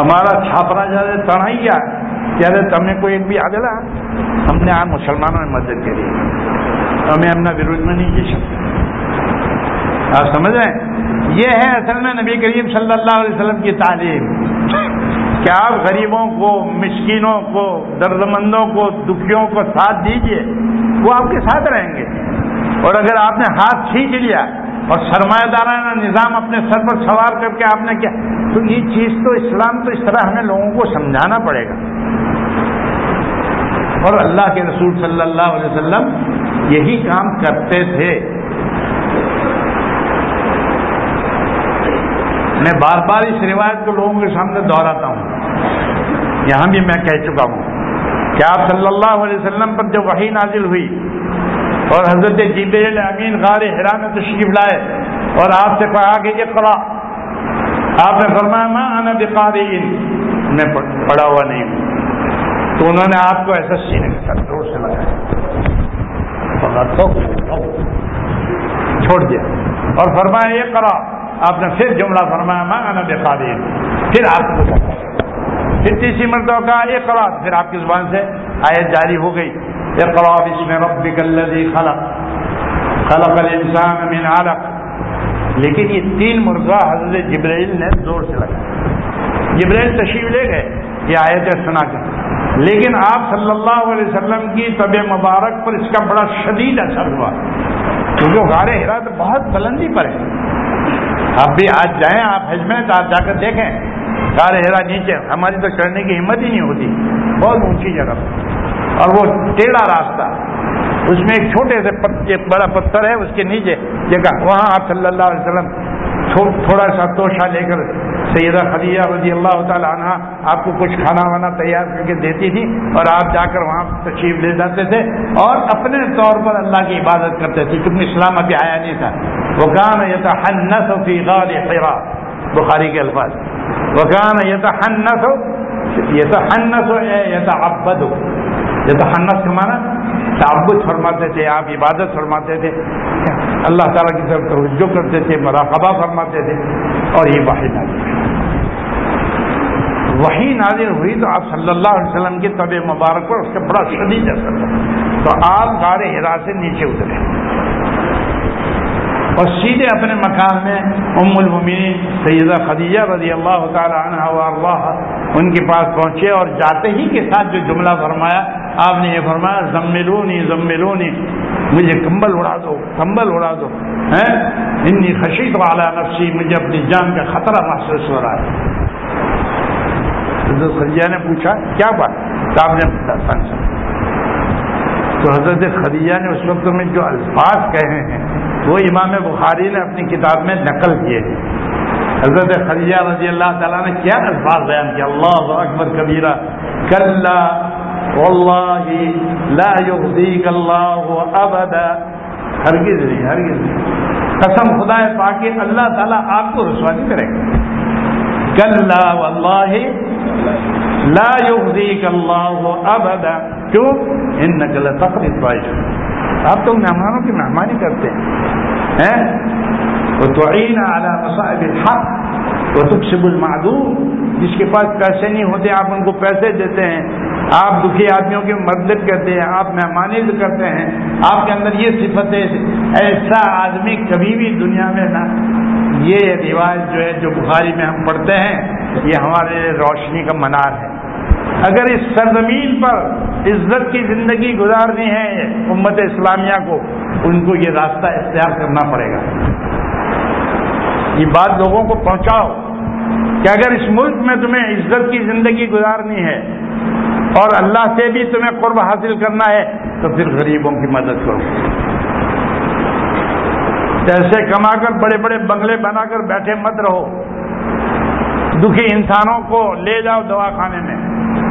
ہمارا چھاپرا جائے تڑھیا کہہ تم نے کوئی ایک بھی آگے ہم نے آج مسلمانوں نے مدد کری۔ ہمیں اپنا ورود میں نہیں جی سکتے۔ آپ سمجھ رہے ہیں؟ یہ ہے اصل میں نبی کریم صلی اللہ علیہ وسلم کی تعلیم۔ کہ آپ غریبوں کو، مسکینوں کو درد مندوں کو، دکھیوں کو ساتھ دیجیے؟ وہ آپ کے ساتھ رہیں گے۔ اور اگر آپ نے ہاتھ کھینچ لیا اور سرمایہ دارانہ نظام اپنے سر پر سوار کر کے آپ نے کیا، تو یہ چیز تو اسلام تو اس طرح ہمیں لوگوں کو سمجھانا پڑے گا۔ اور اللہ کے رسول صلی اللہ علیہ وسلم یہی کام کرتے تھے۔ میں بار بار اس روایت کو لوگوں کے سامنے دہراتا ہوں۔ یہاں بھی میں کہہ چکا ہوں کہ آپ صلی اللہ علیہ وسلم پر جو وہی نازل ہوئی اور حضرت جبریل امین غار حرا میں تشریف لائے اور آپ سے کہا کہ یہ قرا آپ نے فرمایا میں انا بقاری میں پڑا ہوا نہیں ہوں۔ تو انہوں نے آپ کو ایسا سینے کے ساتھ زور سے لگایا۔ چھوڑ دیا۔ اور فرمایا، یہ کرا آپ نے پھر جملہ فرمایا میں انا بقاری پھر آپ کو پھر تیسری مرتبہ کہا ایک قرآن پھر آپ کی زبان سے آیت جاری ہو گئی۔ ایک قرآب اس میں رب خلق۔ خلق الانسان من علق۔ لیکن یہ تین مرغہ حضرت جبرائیل نے زور سے لگا جبرائیل تشریف لے گئے، یہ آیتیں سنا کر لیکن آپ صلی اللہ علیہ وسلم کی طب مبارک پر اس کا بڑا شدید اثر ہوا۔ کیونکہ غار ہرا تو بہت بلندی پر ہے۔ آپ بھی آج جائیں، آپ حج میں، تو آپ جا کر دیکھیں۔ سارے ہیرا نیچے، ہماری تو چڑھنے کی ہمت ہی نہیں ہوتی۔ بہت اونچی جگہ۔ اور وہ ٹیڑھا راستہ، اس میں ایک چھوٹے سے بڑا پتھر ہے، اس کے نیچے۔ جگہ وہاں آپ صلی اللہ علیہ وسلم تھوڑا سا توشا لے کر سیدہ خدیجہ رضی اللہ تعالیٰ عنہ آپ کو کچھ کھانا وانا تیار کر کے دیتی تھی اور آپ جا کر وہاں تشریف لے جاتے تھے اور اپنے طور پر اللہ کی عبادت کرتے تھے کیونکہ اسلام ابھی آیا نہیں تھا۔ وہ کام یہ تھا فی بخاری کے الفاظ۔ وکان یہ تو ہنس ہو یہ تو ہنس ہو یہ تو ابد ہو یہ تو ہنس کا مانا تعبد فرماتے تھے، آپ عبادت فرماتے تھے۔ اللہ تعالیٰ کی طرف توجہ کرتے تھے، مراقبہ فرماتے تھے اور یہ واحد نازل وہی نازل ہوئی تو آپ صلی اللہ علیہ وسلم کی طب مبارک پر اس کا بڑا شدید اثر تو آپ غار ہرا سے نیچے اترے۔ اور سیدھے اپنے مکان میں ام المین سیدہ خدیجہ رضی اللہ تعالی عنہ و اللہ ان کے پاس پہنچے اور جاتے ہی کے ساتھ جو جملہ فرمایا، آپ نے یہ فرمایا، زملونی زملونی، مجھے کمبل اڑا دو، کمبل اڑا دو انی خشیت والا نفسی، مجھے اپنی جان کا خطرہ محسوس ہو رہا ہے. حضرت خدیجہ نے پوچھا، کیا بات؟ آپ نے تو حضرت خدیجہ نے اس وقت میں جو الفاظ کہے ہیں، وہ امام بخاری نے اپنی کتاب میں نقل کیے ہیں۔ حضرت خدیجہ رضی اللہ تعالیٰ نے کیا الفاظ بیان کیا؟ اللہ اکبر کبیرہ کل واللہ لا يغذیک اللہ ابدا۔ ہرگز نہیں ہرگز نہیں۔ قسم خدا پاک، اللہ تعالیٰ آپ کو رسوا نہیں کرے گا۔ کل واللہ لا يغذیک اللہ ابدا۔ کیوں؟ ان نقل تقریب پائے آپ تو مہمانوں کی مہمانی کرتے ہیں؟ وہ تو مصائب الحق وہ المعدوم. جس کے پاس پیسے نہیں ہوتے، آپ ان کو پیسے دیتے ہیں. آپ دکھی آدمیوں کی مدد کرتے ہیں، آپ مہمانی کرتے ہیں. آپ کے اندر یہ صفت ہے ایسا آدمی کبھی بھی دنیا میں نہ یہ رواج جو ہے، جو بخاری میں ہم پڑھتے ہیں، یہ ہمارے روشنی کا منار ہے. اگر اس سرزمین پر عزت کی زندگی گزارنی ہے، امت اسلامیہ کو، ان کو یہ راستہ اختیار کرنا پڑے گا. یہ بات لوگوں کو پہنچاؤ کہ اگر اس ملک میں تمہیں عزت کی زندگی گزارنی ہے اور اللہ سے بھی تمہیں قرب حاصل کرنا ہے، تو پھر غریبوں کی مدد کرو۔ پیسے کما کر بڑے بڑے بنگلے بنا کر بیٹھے مت رہو۔ دکھی انسانوں کو لے جاؤ دوا خانے میں۔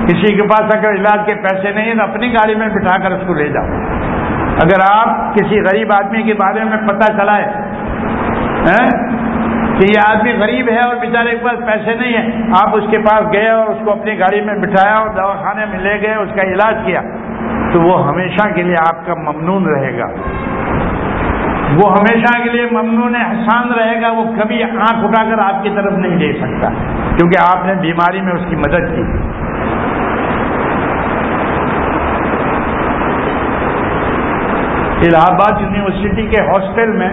کسی کے پاس اگر علاج کے پیسے نہیں تو اپنی گاڑی میں بٹھا کر اس کو لے جاؤ۔ اگر آپ کسی غریب آدمی کے بارے میں پتہ چلائے ہاں، کہ یہ آدمی غریب ہے اور بیچارے کے پاس پیسے نہیں ہیں۔ آپ اس کے پاس گئے اور اس کو اپنی گاڑی میں بٹھایا اور دواخانے میں لے گئے، اس کا علاج کیا۔ تو وہ ہمیشہ کے لیے آپ کا ممنون رہے گا۔ وہ ہمیشہ کے لیے ممنون احسان رہے گا، وہ کبھی آنکھ اٹھا کر آپ کی طرف نہیں دے سکتا۔ کیونکہ آپ نے بیماری میں اس کی مدد کی۔ الہ آباد یونیورسٹی کے ہاسٹل میں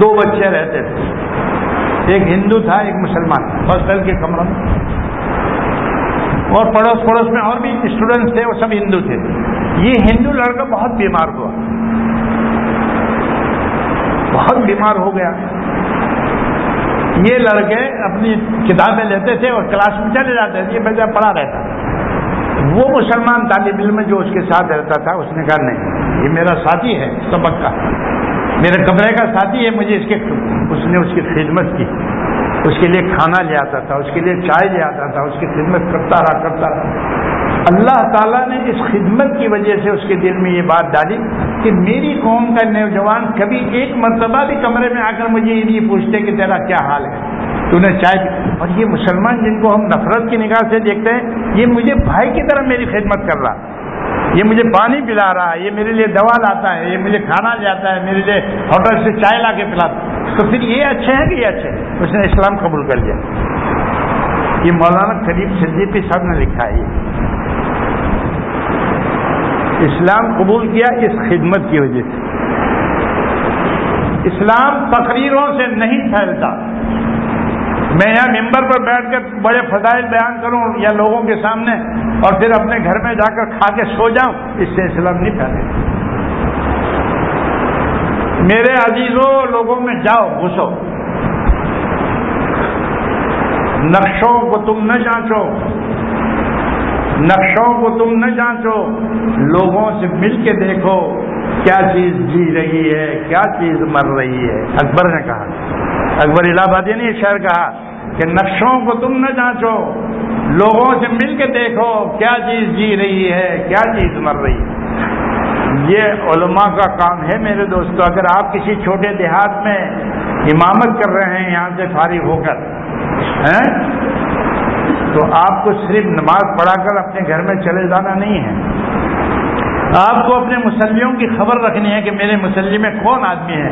دو بچے رہتے تھے۔ ایک ہندو تھا، ایک مسلمان ہاسٹل کے کمرہ میں۔ اور پڑوس پڑوس میں اور بھی اسٹوڈنٹس تھے، وہ سب ہندو تھے۔ یہ ہندو لڑکا بہت بیمار ہوا۔ بہت بیمار ہو گیا۔ یہ لڑکے اپنی کتابیں لیتے تھے اور کلاس میں چلے جاتے تھے، یہ بچہ پڑھا رہتا وہ مسلمان طالب علم جو اس کے ساتھ رہتا تھا، اس نے کہا نہیں، یہ میرا ساتھی ہے، سبق کا۔ میرے کمرے کا ساتھی ہے، مجھے اس کے اس نے اس کی خدمت کی۔ اس کے لیے کھانا لے آتا تھا، اس کے لیے چائے لے آتا تھا، اس کی خدمت کرتا رہا کرتا رہا۔ اللہ تعالیٰ نے اس خدمت کی وجہ سے اس کے دل میں یہ بات ڈالی کہ میری قوم کا نوجوان کبھی ایک مرتبہ بھی کمرے میں آ کر مجھے یہ نہیں پوچھتے کہ تیرا کیا حال ہے۔ تو نے چائے اور یہ مسلمان جن کو ہم نفرت کی نگاہ سے دیکھتے ہیں، یہ مجھے بھائی کی طرح میری خدمت کر رہا۔ یہ مجھے پانی پلا رہا ہے، یہ میرے لیے دوا لاتا ہے، یہ مجھے کھانا جاتا ہے، میرے لیے ہوٹل سے چائے لا کے پلاتا تو پھر یہ اچھے ہیں کہ یہ اچھے ہیں؟ اس نے اسلام قبول کر لیا۔ یہ مولانا قریب صدیقی صاحب نے لکھا ہے۔ اسلام قبول کیا اس خدمت کی وجہ سے۔ اسلام تقریروں سے نہیں پھیلتا۔ میں یہاں ممبر پر بیٹھ کر بڑے فضائل بیان کروں یا لوگوں کے سامنے اور پھر اپنے گھر میں جا کر کھا کے سو جاؤں، اس سے اسلام نہیں پھیلے میرے عزیزوں، لوگوں میں جاؤ، گھسو۔ نقشوں کو تم نہ جانچو۔ نقشوں کو تم نہ جانچو۔ لوگوں سے مل کے دیکھو۔ کیا چیز جی رہی ہے، کیا چیز مر رہی ہے؟ اکبر نے کہا۔ اکبر الہ آبادی نے شہر کہا کہ نقشوں کو تم نہ جانچو، لوگوں سے مل کے دیکھو کیا چیز جی رہی ہے، کیا چیز مر رہی ہے۔ یہ علماء کا کام ہے میرے دوستو، اگر آپ کسی چھوٹے دیہات میں امامت کر رہے ہیں، یہاں سے فارغ ہو کر ہاں، تو آپ کو صرف نماز پڑھا کر اپنے گھر میں چلے جانا نہیں ہے۔ آپ کو اپنے مسلیوں کی خبر رکھنی ہے کہ میرے مسلی میں کون آدمی ہے؟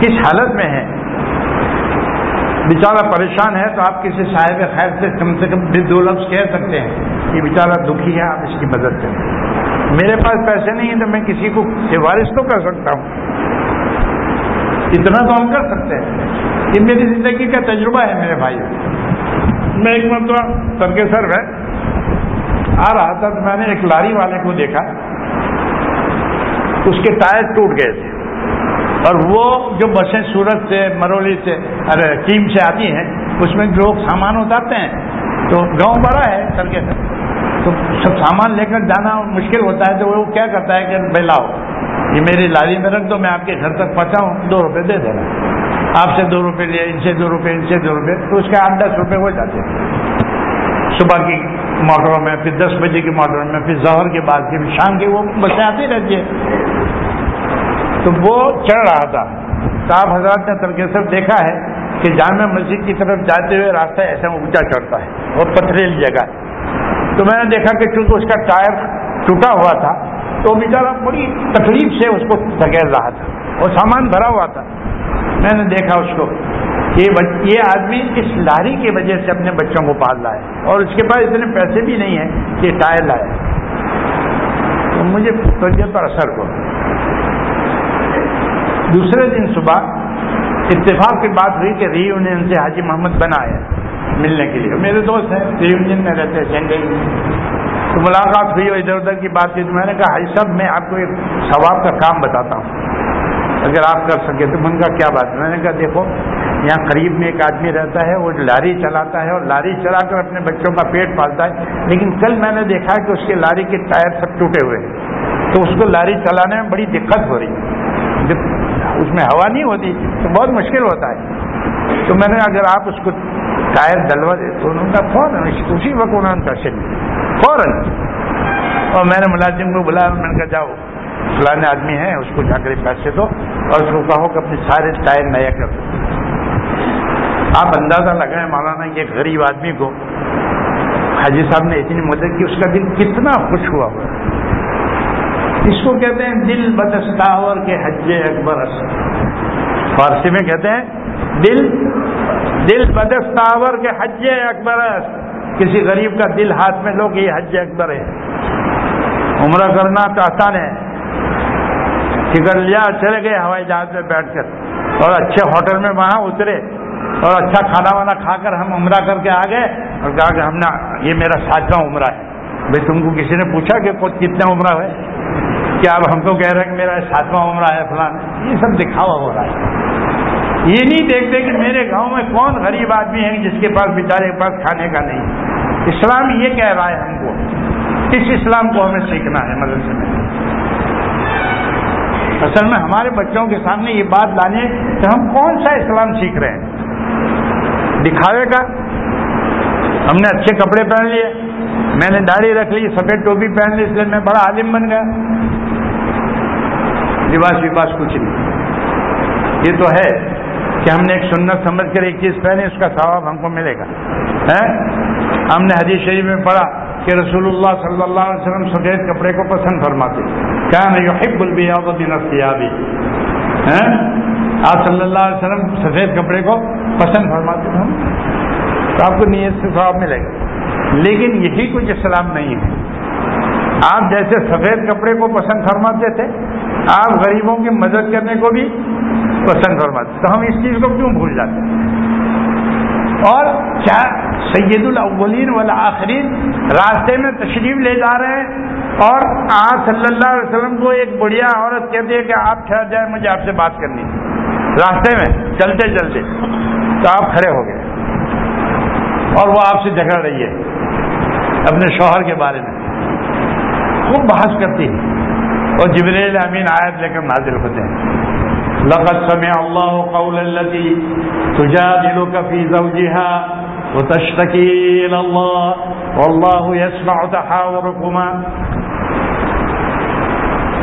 کس حالت میں ہے؟ بیچارہ پریشان ہے تو آپ کسی صاحب خیر سے کم سے کم دو لفظ کہہ سکتے ہیں کہ بیچارہ دکھی ہے، آپ اس کی مدد کریں۔ میرے پاس پیسے نہیں ہیں تو میں کسی کو سفارش تو کر سکتا ہوں۔ اتنا تو ہم کر سکتے ہیں۔ یہ میری زندگی کا تجربہ ہے میرے بھائی۔ میں ایک مرتبہ ترکے سر میں آ رہا تھا تو میں نے ایک لاری والے کو دیکھا۔ اس کے ٹائر ٹوٹ گئے تھے۔ اور وہ جو بسیں سورت سے، مرولی سے، ارے، کیم سے آتی ہیں، اس میں لوگ سامان اتارتے ہیں۔ تو گاؤں بڑا ہے سر کے۔ سر تو سب سامان لے کر جانا مشکل ہوتا ہے، تو وہ کیا کرتا ہے کہ بھائی لاؤ، یہ میری لاری میں رکھ دو، میں آپ کے گھر تک پہنچاؤں، دو روپے دے دینا۔ آپ سے دو روپے لیا، ان سے دو روپے، ان سے دو روپے، تو اس کے آٹھ دس روپے ہو جاتے ہیں۔ صبح کی موٹروں میں، پھر دس بجے کی موٹروں میں، پھر ظہر کے بعد، پھر شام کی وہ بسیں آتی رہتی ہے تو وہ چڑھ رہا تھا۔ تو آپ حضرات نے ترکے دیکھا ہے کہ جامع مسجد کی طرف جاتے ہوئے راستہ ایسا اونچا چڑھتا ہے اور پتھریلی جگہ ہے۔ تو میں نے دیکھا کہ چونکہ اس کا ٹائر ٹوٹا ہوا تھا، تو بیچارہ بڑی تکلیف سے اس کو دھکیل رہا تھا اور سامان بھرا ہوا تھا۔ میں نے دیکھا اس کو یہ آدمی اس لاری کی وجہ سے اپنے بچوں کو پال رہا ہے اور اس کے پاس اتنے پیسے بھی نہیں ہیں کہ ٹائر لائے۔ تو مجھے طبیعت پر اثر ہوا۔ دوسرے دن صبح اتفاق کی بات ہوئی کہ ری یونین سے حاجی محمد بنا ہے ملنے کے لیے۔ میرے دوست ہیں ری یونین میں رہتے ہیں چنڈی تو ملاقات ہوئی اور ادھر ادھر کی بات کی تو میں نے کہا، حاجی صاحب، میں آپ کو ایک ثواب کا کام بتاتا ہوں۔ اگر آپ کر سکے تو ان کا کیا بات ہے؟ میں نے کہا، دیکھو، یہاں قریب میں ایک آدمی رہتا ہے، وہ لاری چلاتا ہے اور لاری چلا کر اپنے بچوں کا پیٹ پالتا ہے۔ لیکن کل میں نے دیکھا کہ اس کے لاری کے ٹائر سب ٹوٹے ہوئے۔ ہیں تو اس کو لاری چلانے میں بڑی دقت ہو رہی۔ ہے جب اس میں ہوا نہیں ہوتی، تو بہت مشکل ہوتا ہے۔ تو میں نے اگر آپ اس کو ٹائر ڈلوا دے، تو انہوں کا فوراً، اسی وقت انہوں نے پیسے فوراً۔ اور میں نے ملازم کو بلایا، میں نے کہا، جاؤ، فلانے آدمی ہیں، اس کو جا کر پیسے دو اور اس کو کہو کہ اپنے سارے ٹائر نیا کر دو۔ آپ اندازہ لگائیں، مولانا کہ غریب آدمی کو حاجی صاحب نے اتنی مدد کی، اس کا دل کتنا خوش ہوا ہوا۔ اس کو کہتے ہیں؟ دل بدستاور کے حج اکبر فارسی میں کہتے ہیں، دل دل بدستاور کے حج اکبر کسی غریب کا دل ہاتھ میں لو کہ یہ حج اکبر ہے۔ عمرہ کرنا چاہتا نے ٹکٹ لیا، چلے گئے ہوائی جہاز میں بیٹھ کر۔ اور اچھے ہوٹل میں وہاں اترے۔ اور اچھا کھانا وانا کھا کر ہم عمرہ کر کے آ گئے۔ اور کہا کہ ہم نے، یہ میرا ساتواں عمرہ ہے۔ بھائی تم کو کسی نے پوچھا کہ کتنا عمرہ ہے؟ کہ آپ ہم کو کہہ رہے ہیں کہ میرا ساتواں عمرہ ہے فلان یہ سب دکھاوا ہو رہا ہے۔ یہ نہیں دیکھتے کہ میرے گاؤں میں کون غریب آدمی ہے جس کے پاس بیچارے کے پاس کھانے کا نہیں۔ اسلام یہ کہہ رہا ہے ہم کو۔ اس اسلام کو ہمیں سیکھنا ہے مدرسے میں۔ اصل میں ہمارے بچوں کے سامنے یہ بات لانے کہ ہم کون سا اسلام سیکھ رہے ہیں۔ دکھاوے کا۔ ہم نے اچھے کپڑے پہن لیے، میں نے داڑھی رکھ لی، سفید ٹوپی پہن لی، اس لیے میں بڑا عالم بن گیا۔ لباس وباس کچھ نہیں۔ یہ تو ہے کہ ہم نے ایک سنت سمجھ کر ایک چیز پہنے، اس کا ثواب ہم کو ملے گا۔ ہم نے حدیث شریف میں پڑھا کہ رسول اللہ صلی اللہ علیہ وسلم سفید کپڑے کو پسند فرماتے کیا نہیں حب البیابی نفسیابی آپ صلی اللہ علیہ وسلم سفید کپڑے کو پسند فرماتے ہم تو آپ کو نیت سے ثواب ملے گا۔ لیکن یہی کچھ اسلام نہیں ہے۔ آپ جیسے سفید کپڑے کو پسند فرماتے تھے آپ غریبوں کی مدد کرنے کو بھی پسند فرماتے تو ہم اس چیز کو کیوں بھول جاتے اور کیا سید الاولین والآخرین راستے میں تشریف لے جا رہے ہیں اور آپ صلی اللہ علیہ وسلم کو ایک بڑھیا عورت کہتی ہے کہ آپ ٹھہر جائیں، مجھے آپ سے بات کرنی راستے میں چلتے چلتے تو آپ کھڑے ہو گئے اور وہ آپ سے جھگڑ رہی ہے اپنے شوہر کے بارے میں۔ خوب بحث کرتی ہے۔ اور جبریل امین آیت لے کر نازل ہوتے ہیں۔ لقد سمع الله قول التي تجادلك في زوجها وتشتكي الى الله، والله يسمع تحاوركما۔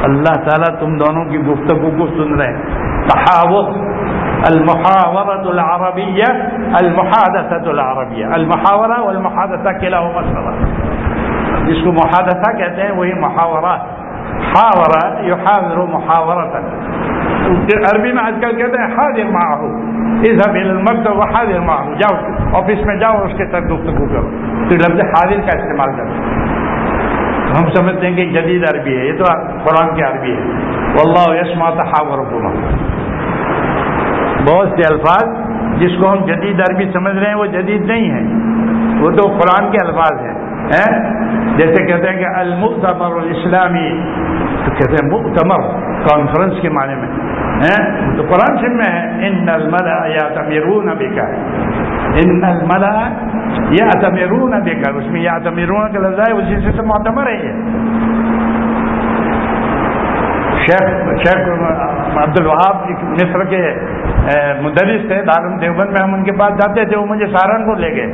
اللہ تعالیٰ تم دونوں کی گفتگو کو سن رہے ہیں۔ تحاور، المحاورة العربية المحادثة العربية المحاورة والمحادثة كلاهما سوا جس کو محادثہ کہتے ہیں، وہی محاورات محاورہ محاورہ عربی میں آج کل کہتے ہیں حاضر ماہو اس حبیل المرد و حاضر ماہو جاؤ آفس میں جاؤ، اس کے ساتھ گفتگو کرو. تو لفظ حاضر کا استعمال کرو. ہم سمجھتے ہیں کہ جدید عربی ہے، یہ تو قرآن کی عربی ہے. واللہ یسمات حاور بہت سے الفاظ جس کو ہم جدید عربی سمجھ رہے ہیں، وہ جدید نہیں ہے وہ تو قرآن کے الفاظ ہیں جیسے کہتے ہیں کہ المؤتمر الاسلامی تو کہتے ہیں مؤتمر کانفرنس کے معنی میں تو قرآن شریف میں ہے ان الملا یا تمیرون بکا ان الملا یا تمیرون بکا اس میں یا تمیرون کا لفظ ہے، اسی سے تو معتمر ہے شیخ شیخ عبد الوہاب مصر کے مدرس تھے دارم دیوبند میں ہم ان کے پاس جاتے تھے، وہ مجھے سہارنپور لے گئے۔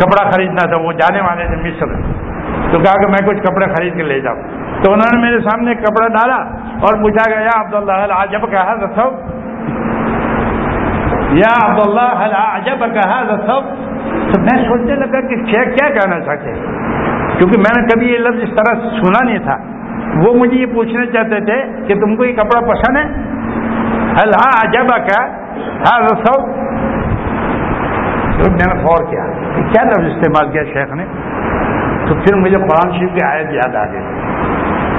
کپڑا خریدنا تھا، وہ جانے والے تھے مصر۔ تو کہا کہ میں کچھ کپڑے خرید کے لے جاؤں۔ تو انہوں نے میرے سامنے کپڑا ڈالا اور پوچھا گیا عبد اللہ عجب کہا رسو یا عبد اللہ عجب کہا رسو تو میں سوچنے لگا کہ شیخ کیا کہنا چاہتے کیونکہ میں نے کبھی یہ لفظ اس طرح سنا نہیں تھا۔ وہ مجھے یہ پوچھنا چاہتے تھے کہ تم کو یہ کپڑا پسند ہے؟ ہل ہاں عجب کا ہاں رسو میں نے غور کیا کیا لفظ استعمال کیا شیخ نے؟ تو پھر مجھے قرآن شریف کی آیت یاد آ گئی۔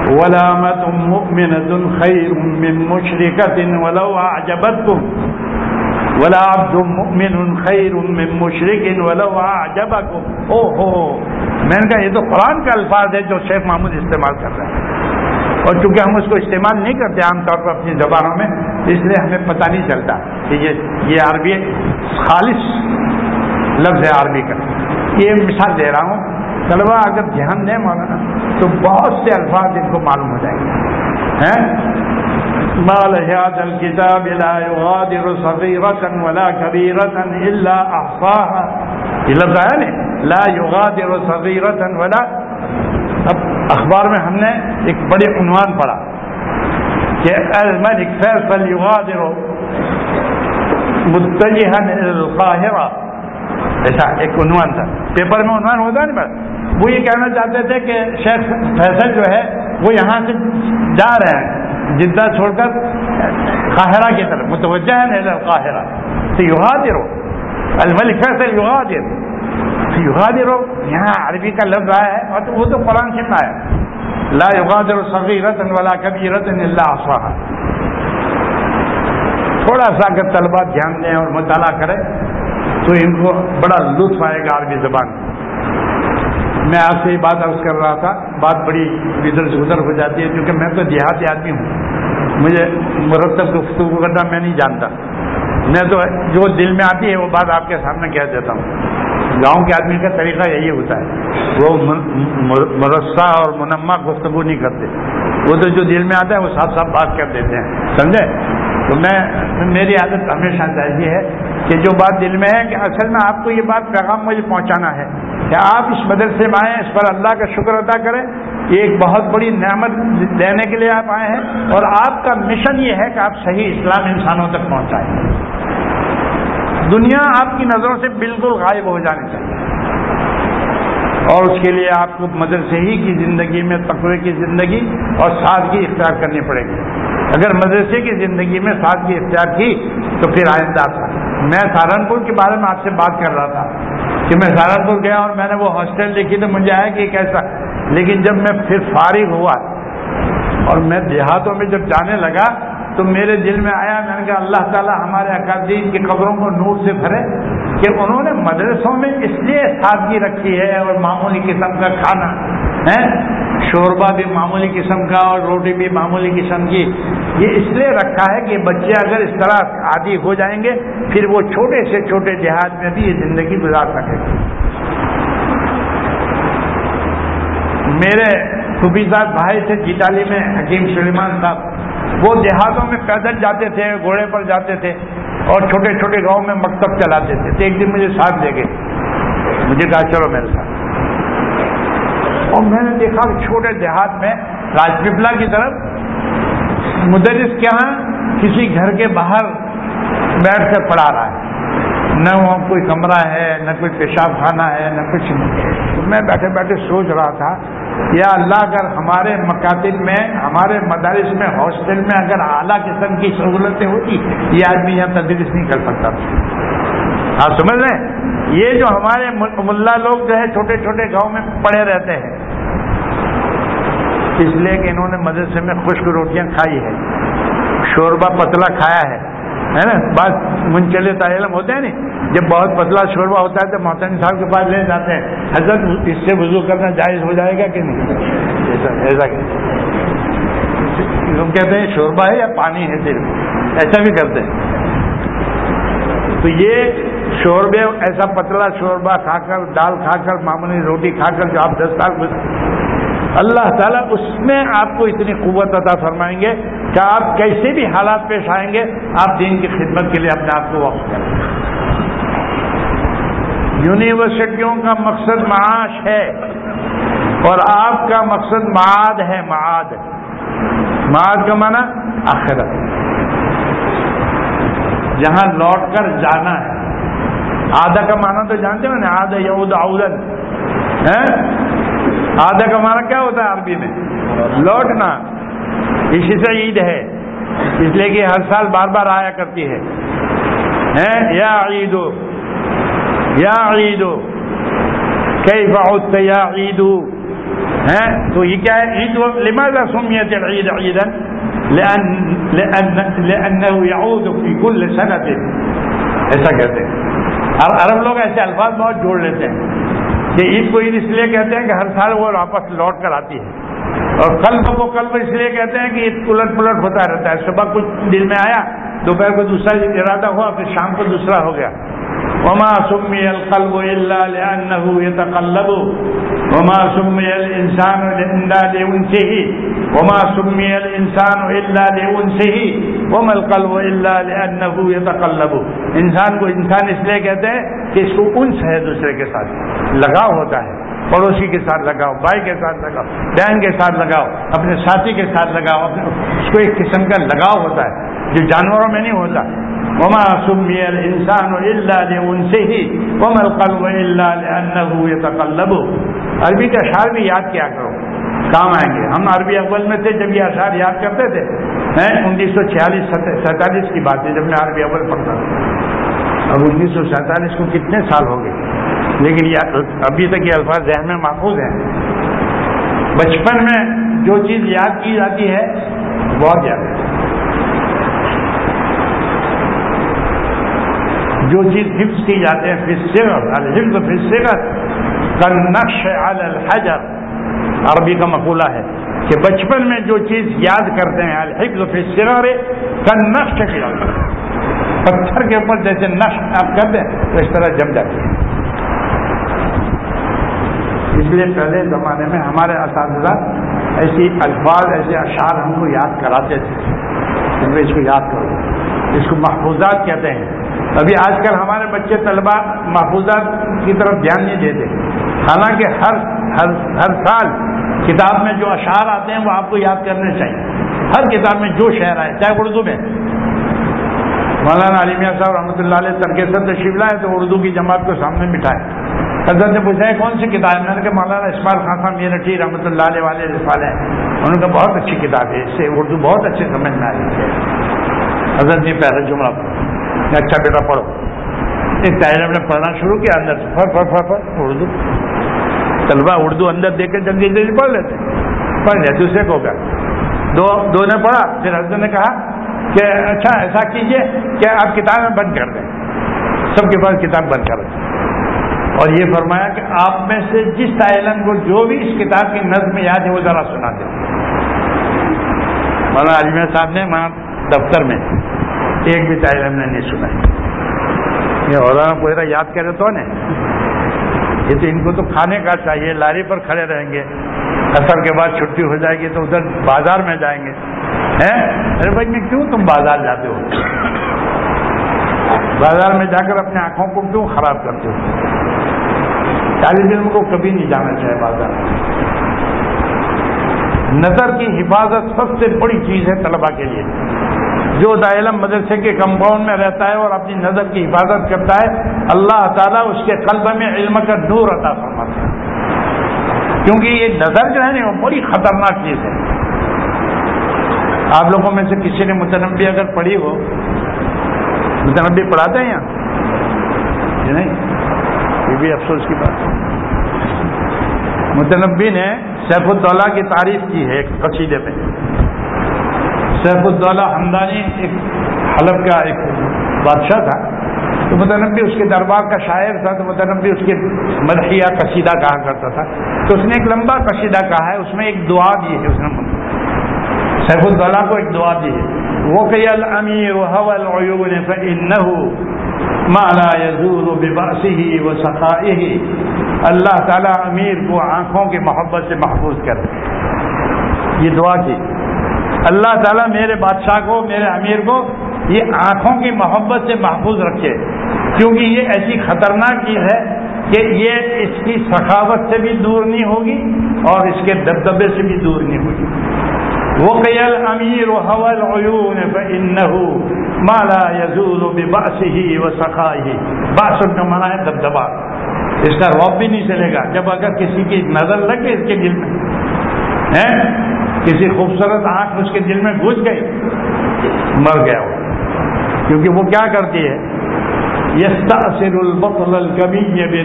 ولامت مؤمنة خير من مشركة ولو أعجبتكم ولا عبد مؤمن خير من مشرك ولو أعجبكم. او ہو میں نے کہا یہ تو قرآن کا الفاظ ہے جو شیخ محمود استعمال کر رہے ہیں۔ اور چونکہ ہم اس کو استعمال نہیں کرتے عام طور پر اپنی زبانوں میں، اس لیے ہمیں پتہ نہیں چلتا کہ یہ عربی خالص لفظ ہے عربی کا۔ یہ مثال دے رہا ہوں۔ طلبا اگر دھیان دیں مولانا تو بہت سے الفاظ ان کو معلوم ہو جائیں گے۔ مال حیات الکتاب لا يغادر صغيرة ولا كبيرة الا احصاها یہ لفظ آیا نہیں؟ لا يغادر صغيرة ولا اب اخبار میں ہم نے ایک بڑے عنوان پڑھا کہ الملك فیصل يغادر متجها الى القاهره ایسا ایک عنوان تھا۔ پیپر میں عنوان ہوتا نہیں بس وہ یہ کہنا چاہتے تھے کہ شیخ فیصل جو ہے، وہ یہاں سے جا رہے ہیں، جدہ چھوڑ کر قاہرہ کی طرف، متوجہ ہے قاہرہ تو یوہادر ہو الملک فیصل یوہادر تو یہاں عربی کا لفظ آیا ہے، اور وہ تو قرآن سے آیا لا یغادر صغیرتن ولا کبیرتن الا اصواہا تھوڑا سا اگر طلبہ دھیان دیں اور مطالعہ کریں، تو ان کو بڑا لطف آئے گا عربی زبان۔ میں آپ سے یہ بات عرض کر رہا تھا، بات بڑی ادھر سے ادھر ہو جاتی ہے، کیونکہ میں تو دیہاتی آدمی ہوں۔ مجھے مرتب گفتگو کرنا میں نہیں جانتا۔ میں تو جو دل میں آتی ہے، وہ بات آپ کے سامنے کہہ دیتا ہوں۔ گاؤں کے آدمی کا طریقہ یہی ہوتا ہے۔ وہ مرسہ اور منمع گفتگو نہیں کرتے۔ وہ تو جو دل میں آتا ہے، وہ صاف صاف بات کر دیتے ہیں۔ سمجھے؟ تو میں میری عادت ہمیشہ چاہیے ہے کہ جو بات دل میں ہے کہ اصل میں آپ کو یہ بات پیغام مجھے پہنچانا ہے کہ آپ اس مدرسے میں آئیں، اس پر اللہ کا شکر ادا کریں۔ یہ ایک بہت بڑی نعمت دینے کے لیے آپ آئے ہیں اور آپ کا مشن یہ ہے کہ آپ صحیح اسلام انسانوں تک پہنچائیں۔ دنیا آپ کی نظروں سے بالکل غائب ہو جانی چاہیے۔ اور اس کے لیے آپ کو مدرسے ہی کی زندگی میں، تقوی کی زندگی اور سادگی اختیار کرنی پڑے گی۔ اگر مدرسے کی زندگی میں سادگی اختیار کی تو پھر آئندہ تھا۔ میں سہارنپور کے بارے میں آپ سے بات کر رہا تھا کہ میں سہارنپور گیا اور میں نے وہ ہاسٹل دیکھی تو مجھے آیا کہ کیسا۔ لیکن جب میں پھر فارغ ہوا اور میں دیہاتوں میں جب جانے لگا تو میرے دل میں آیا، میں نے کہا اللہ تعالیٰ ہمارے اکادین کی خبروں کو نور سے بھرے کہ انہوں نے مدرسوں میں اس لیے سادگی رکھی ہے اور معمولی قسم کا کھانا ہے شوربہ بھی معمولی قسم کا اور روٹی بھی معمولی قسم کی، یہ اس لیے رکھا ہے کہ بچے اگر اس طرح عادی ہو جائیں گے، پھر وہ چھوٹے سے چھوٹے دیہات میں بھی یہ زندگی گزار سکے گے۔ میرے خوبی صاحب بھائی تھے جیتالی میں حکیم سلیمان صاحب، وہ دیہاتوں میں پیدل جاتے تھے، گھوڑے پر جاتے تھے اور چھوٹے چھوٹے گاؤں میں مکتب چلاتے تھے۔ تو ایک دن مجھے ساتھ لے گئے۔ مجھے کہا، چلو میرے ساتھ۔ اور میں نے دیکھا کہ چھوٹے دیہات میں راج پپلا کی طرف مدرس کے یہاں کسی گھر کے باہر بیٹھ کر پڑھا رہا ہے۔ نہ وہاں کوئی کمرہ ہے، نہ کوئی پیشاب خانہ ہے، نہ کچھ۔ تو میں بیٹھے بیٹھے سوچ رہا تھا، یا اللہ اگر ہمارے مکاتب میں، ہمارے مدارس میں، ہاسٹل میں اگر اعلیٰ قسم کی سہولتیں ہوتی، یہ آدمی یہاں تدریس نہیں کر سکتا۔ آپ سمجھ رہے ہیں؟ یہ جو ہمارے ملا لوگ جو ہے چھوٹے چھوٹے گاؤں میں پڑے رہتے ہیں۔ اس لیے کہ انہوں نے مدرسے میں خشک روٹیاں کھائی ہے شوربہ پتلا کھایا ہے ہے نا؟ بات منچلے علم ہوتے ہیں نا۔ جب بہت پتلا شوربہ ہوتا ہے تو محتم صاحب کے پاس لے جاتے ہیں۔ حضرت اس سے وضو کرنا جائز ہو جائے گا کہ نہیں؟ ایسا ایسا تم کہتے ہیں شوربہ ہے یا پانی ہے صرف؟ ایسا بھی کرتے ہیں۔ تو یہ شوربے ایسا پتلا شوربہ کھا کر، دال کھا کر، معمولی روٹی کھا کر، جو آپ دس سال اللہ تعالیٰ اس میں آپ کو اتنی قوت عطا فرمائیں گے کہ آپ کیسے بھی حالات پیش آئیں گے، آپ دین کی خدمت کے لیے اپنے آپ کو وقت کریں یونیورسٹیوں کا مقصد معاش ہے اور آپ کا مقصد معاد ہے، معاد۔ معاد کا معنی آخرت۔ جہاں لوٹ کر جانا ہے آدھا کا معنی تو جانتے ہو نا، آدھا یہود آؤدن آدھا کا معنی کیا ہوتا ہے عربی میں؟ لوٹنا۔ اسی سے عید ہے۔ اس لیے کہ ہر سال بار بار آیا کرتی ہے۔ یا عید۔ یا عید۔ کئی بہت یا عید؟ تو یہ کیا ہے؟ عید لماذا سمیت عید عید لأنه يعود في كل سنة۔ ایسا کہتے ہیں۔ عرب لوگ ایسے الفاظ بہت جوڑ لیتے ہیں کہ عید کو عید اس لیے کہتے ہیں کہ ہر سال وہ واپس لوٹ کر آتی ہے۔ اور قلب کو قلب اس لیے کہتے ہیں کہ عید الٹ پلٹ ہوتا رہتا ہے۔ صبح کچھ دل میں آیا، دوپہر کو دوسرا ارادہ ہوا، پھر شام کو دوسرا ہو گیا۔ وما سمی القلب الا لانه يتقلب۔ وما سمی الانسان الا لانسه وما سمی الانسان الا لانسه وما القلب الا لانه يتقلب. انسان کو انسان اس لیے کہتے ہیں کہ اس کو انس ہے دوسرے کے ساتھ. لگاؤ ہوتا ہے. پڑوسی کے ساتھ لگاؤ، بھائی کے ساتھ لگاؤ، بہن کے ساتھ لگاؤ، اپنے ساتھی کے ساتھ لگاؤ، اپنے اس کو ایک قسم کا لگاؤ ہوتا ہے جو جانوروں میں نہیں ہوتا. وما سمی الانسان الا لانسه وما القلب الا لانه يتقلب. عربی کا اشعار بھی یاد کیا کرو. کام آئیں گے۔ ہم عربی اول میں تھے جب یہ اشعار یاد کرتے تھے۔ انیس سو چھیالیس سینتالیس کی بات ہے، جب میں عربی اول پڑھتا تھا۔ اب انیس سو سینتالیس کو کتنے سال ہو گئے؟ لیکن ابھی تک یہ الفاظ ذہن میں محفوظ ہیں۔ بچپن میں جو چیز یاد کی جاتی ہے، بہت زیادہ جو چیز حفظ کی جاتے ہیں نقش الحجر۔ عربی کا مقولہ ہے کہ بچپن میں جو چیز یاد کرتے ہیں، الحفظ کن نقش کی پتھر کے اوپر جیسے نقش آپ کر دیں تو اس طرح جم جاتے ہیں اس لیے پہلے زمانے میں ہمارے اساتذہ ایسی الفاظ، ایسے اشعار ہم کو یاد کراتے تھے۔ اس کو یاد کرو اس کو محفوظات کہتے ہیں۔ ابھی آج کل ہمارے بچے طلبا محفوظات کی طرف دھیان نہیں دیتے۔ حالانکہ ہر ہر ہر سال کتاب میں جو اشعار آتے ہیں وہ آپ کو یاد کرنے چاہیے۔ ہر کتاب میں جو شعر آئے، چاہے اردو میں۔ مولانا علیمیہ صاحب رحمۃ اللہ علیہ ترکیسر تشریف لائے تو اردو کی جماعت کو سامنے بٹھائے۔ حضرت نے پوچھا ہے کون سی کتاب میں نے کہا، مولانا اسمال خان صاحب میرٹھی رحمۃ اللہ علیہ والے رسال ہیں۔ انہوں نے کہا، بہت اچھی کتاب ہے، اس سے اردو بہت اچھے سمجھ میں آئی ہے۔ حضرت نے پہلا جملہ اچھا بیٹا، پڑھو۔ ایک طالب نے پڑھنا شروع کیا اندر سے۔ فر فر فر فر اردو۔ طلبا اردو اندر دیکھ کے جلدی جلدی پڑھ لیتے پڑھ لیا، دوسرے کو کیا؟ دو دو نے پڑھا، پھر حضرت نے کہا کہ اچھا ایسا کیجیے کہ آپ کتابیں بند کر دیں۔ سب کے پاس کتاب بند کر دیں۔ اور یہ فرمایا کہ آپ میں سے جس تعلم کو جو بھی اس کتاب کی نظم یاد ہے، وہ ذرا سنا دیں۔ مولانا عالم صاحب نے وہاں دفتر میں ایک بھی تعلیم نے نہیں سنا۔ یہ مولانا یاد کرے تو نا یہ تو ان کو تو کھانے کا چاہیے، لاری پر کھڑے رہیں گے، اثر کے بعد چھٹی ہو جائے گی تو ادھر بازار میں جائیں گے۔ ارے بھائی، میں کیوں تم بازار جاتے ہو؟ بازار میں جا کر اپنے آنکھوں کو کیوں خراب کرتے ہو؟ طالب علم کو کبھی نہیں جانا چاہے بازار۔ نظر کی حفاظت سب سے بڑی چیز ہے طلبا کے لیے۔ جو علم مدرسے کے کمپاؤنڈ میں رہتا ہے اور اپنی نظر کی حفاظت کرتا ہے، اللہ تعالیٰ اس کے قلب میں علم کا نور عطا فرماتا ہے۔ کیونکہ یہ نظر جو ہے نا، وہ بڑی خطرناک چیز ہے۔ آپ لوگوں میں سے کسی نے متنبی اگر پڑھی ہو، متنبی پڑھاتے ہیں یہاں؟ نہیں؟ یہ بھی افسوس کی بات ہے۔ متنبی نے سیف الدولہ کی تعریف کی ہے ایک قصیدے میں۔ سیف الدولہ ہمدانی ایک حلب کا ایک بادشاہ تھا۔ تو متنبی اس کے دربار کا شاعر تھا، تو متنبی اس کے مدحیہ قصیدہ کہا کرتا تھا۔ تو اس نے ایک لمبا قصیدہ کہا ہے، اس میں ایک دعا دی ہے اس نے۔ سیف الدولہ کو ایک دعا دی ہے۔ وہ کہ الامیر العیون ما لا يزول بباسه وسخائه. اللہ تعالیٰ امیر کو آنکھوں کی محبت سے محفوظ کر یہ دعا کی. اللہ تعالیٰ میرے بادشاہ کو، میرے امیر کو یہ آنکھوں کی محبت سے محفوظ رکھے. کیونکہ یہ ایسی خطرناک چیز ہے کہ یہ اس کی سخاوت سے بھی دور نہیں ہوگی اور اس کے دبدبے سے بھی دور نہیں ہوگی۔ وہ قیل امیر و حول عیون مالا یزول باس ہی و سخا باسن کا منع ہے دبدبا. اس کا روب بھی نہیں چلے گا. جب اگر کسی کی نظر لگے اس کے دل میں کسی خوبصورت آنکھ اس کے دل میں گھس گئی، مر گیا وہ. کیونکہ وہ کیا کرتی ہے؟ یس البطل الکبی یہ بے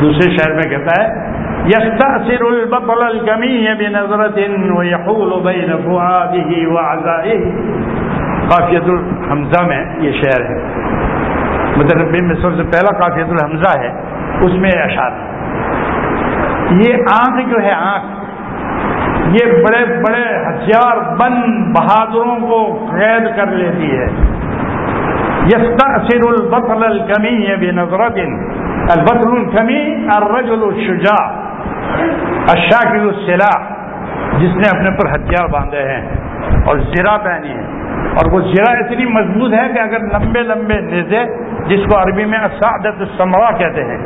دوسرے شہر میں کہتا ہے یس البطل الکمی یہ بے نظرت کافیت الحمزہ میں یہ شہر ہے۔ مطلب میں سب سے پہلا کافیت الحمزہ ہے، اس میں اشار یہ آنکھ جو ہے آنکھ، یہ بڑے بڑے ہتھیار بند بہادروں کو قید کر لیتی ہے۔ یستأثر البطل الکمی ہے بے البطل الکمی الرجل الشجاع۔ الشاکر السلاح، جس نے اپنے پر ہتھیار باندھے ہیں اور زرا پہنی ہے۔ اور وہ زرا اتنی مضبوط ہے کہ اگر لمبے لمبے نیزے، جس کو عربی میں اسعدت السمرا کہتے ہیں،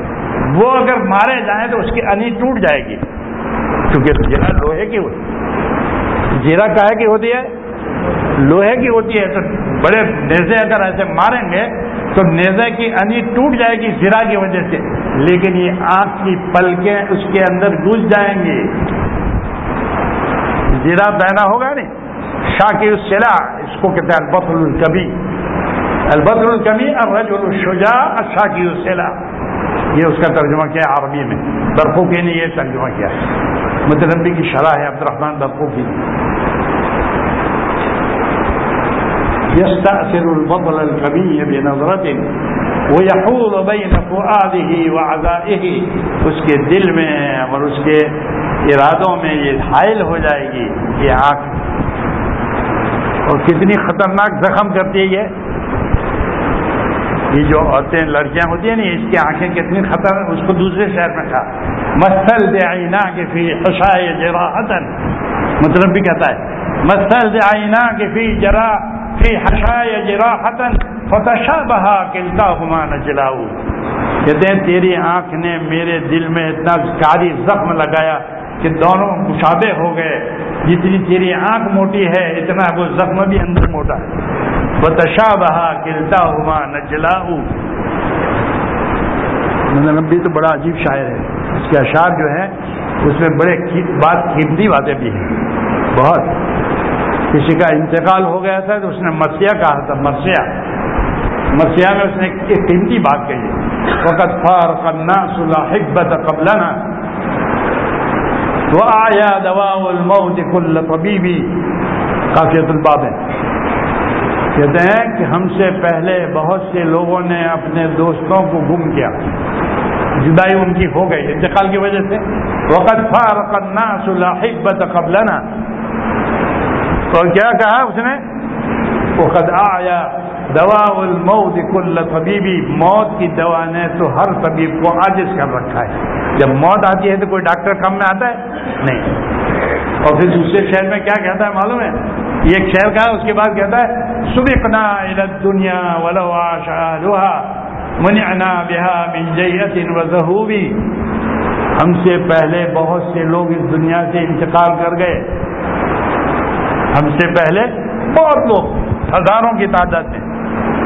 وہ اگر مارے جائیں تو اس کی انی ٹوٹ جائے گی۔ کیونکہ زیرا لوہے کی ہوتی ہے۔ زیرا کہے کی ہوتی ہے؟ لوہے کی ہوتی ہے۔ تو بڑے نیزے اگر ایسے ماریں گے تو نیزے کی انی ٹوٹ جائے گی زیرا کی وجہ سے۔ لیکن یہ آنکھ کی پلکیں اس کے اندر گھس جائیں گی۔ زیرا پہنا ہوگا نہیں؟ شاکی السلا اس کو کہتے ہیں البطل الکبی۔ البطل الکبی، الرجل الشجاع، الشاکی السلا یہ اس کا ترجمہ کیا عربی میں۔ درخوکی نے یہ ترجمہ کیا ہے۔ متنبی کی شرح ہے عبد الرحمان درخوکی يستأثر البطل الكبير بنظرة ويحول بين فؤاده وعزائه۔ اس کے دل میں اور اس کے ارادوں میں یہ حائل ہو جائے گی یہ آنکھ اور کتنی خطرناک زخم کرتی ہے یہ۔ یہ جو عورتیں لڑکیاں ہوتی ہیں نا، اس کی آنکھیں کتنی خطر اس کو دوسرے شہر میں کہا مسل دے آئینہ کے فی حشائے جرا مطلب بھی کہتا ہے۔ مسل دے آئینہ کے فی جرا فی حشائے جرا فتشا بہا کلتا ہما نہ جلاؤ کہتے ہیں تیری آنکھ نے میرے دل میں اتنا کاری زخم لگایا کہ دونوں مشابے ہو گئے۔ جتنی تیری آنکھ موٹی ہے، اتنا وہ زخم بھی اندر موٹا ہے۔ بتشا بہا گرتا ہوا نجلا نبی تو بڑا عجیب شاعر ہے۔ اس کے اشعار جو ہے اس میں بڑے بات قیمتی باتیں بھی ہیں۔ بہت۔ کسی کا انتقال ہو گیا تھا تو اس نے مرثیہ کہا تھا مرثیہ مرثیہ میں اس نے ایک قیمتی بات کہی وقت فار کرنا صلاح حبت قبلنا۔ وہ آیا دوا الموت کل طبیبی کافیت الباب۔ ہے کہتے ہیں کہ ہم سے پہلے بہت سے لوگوں نے اپنے دوستوں کو گم کیا۔ جدائی ان کی ہو گئی، انتقال کی وجہ سے۔ وقت فارق الناس لاحبت قبلنا۔ اور کیا کہا اس نے؟ وقت آیا دوا الموت کل طبیبی، موت کی دوا نے تو ہر طبیب کو عاجز کر رکھا ہے۔ جب موت آتی ہے تو کوئی ڈاکٹر کم میں آتا ہے؟ نہیں۔ اور پھر دوسرے شہر میں کیا کہتا ہے معلوم ہے؟ یہ ایک شہر کا ہے اس کے بعد کہتا ہے، سبقنا الى الدنيا ولو عاش منعنا بها من جيئة وذهوب ہم سے پہلے بہت سے لوگ اس دنیا سے انتقال کر گئے۔ ہم سے پہلے بہت لوگ، ہزاروں کی تعداد میں۔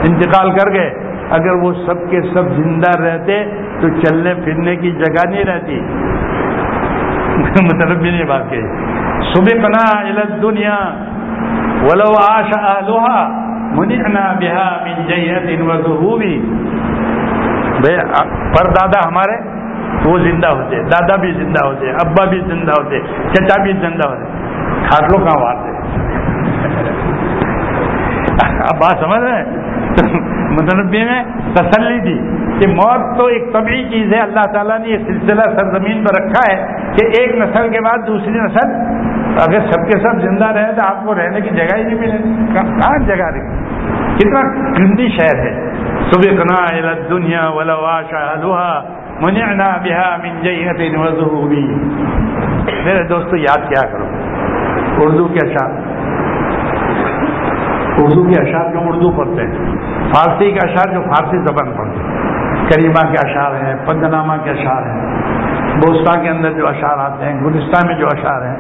انتقال کر گئے۔ اگر وہ سب کے سب زندہ رہتے تو چلنے پھرنے کی جگہ نہیں رہتی۔ [laughs] مطلب یہ بات کہی۔ سبقنا الى دنیا ولو آش اہلوها منعنا بها من جیت و ظہوبی پر دادا ہمارے، وہ زندہ ہوتے، دادا بھی زندہ ہوتے، ابا بھی زندہ ہوتے، چچا بھی زندہ ہوتے۔ کھاٹ لو کہاں مارتے [laughs] اب بات سمجھ رہے ہیں؟ مطلب میں تسلی دی کہ موت تو ایک طبعی چیز ہے، اللہ تعالیٰ نے یہ سلسلہ سرزمین پر رکھا ہے کہ ایک نسل کے بعد دوسری نسل اگر سب کے سب زندہ رہے تو آپ کو رہنے کی جگہ ہی نہیں ملے کہاں جگہ رہی کتنا گندی شہر ہے۔ صبح کنا دنیا ولا شاہدہ منعنا بها من جیت وظہوبی میرے دوستو، یاد کیا کرو۔ اردو کے اشعار اردو کے اشعار جو اردو پڑھتے ہیں، فارسی کے اشعار جو فارسی زبان پڑھتے ہیں۔ کریمہ کے اشعار ہیں، پدنامہ کے اشعار ہیں۔ بوستا کے اندر جو اشعار آتے ہیں، گلستان میں جو اشعار ہیں۔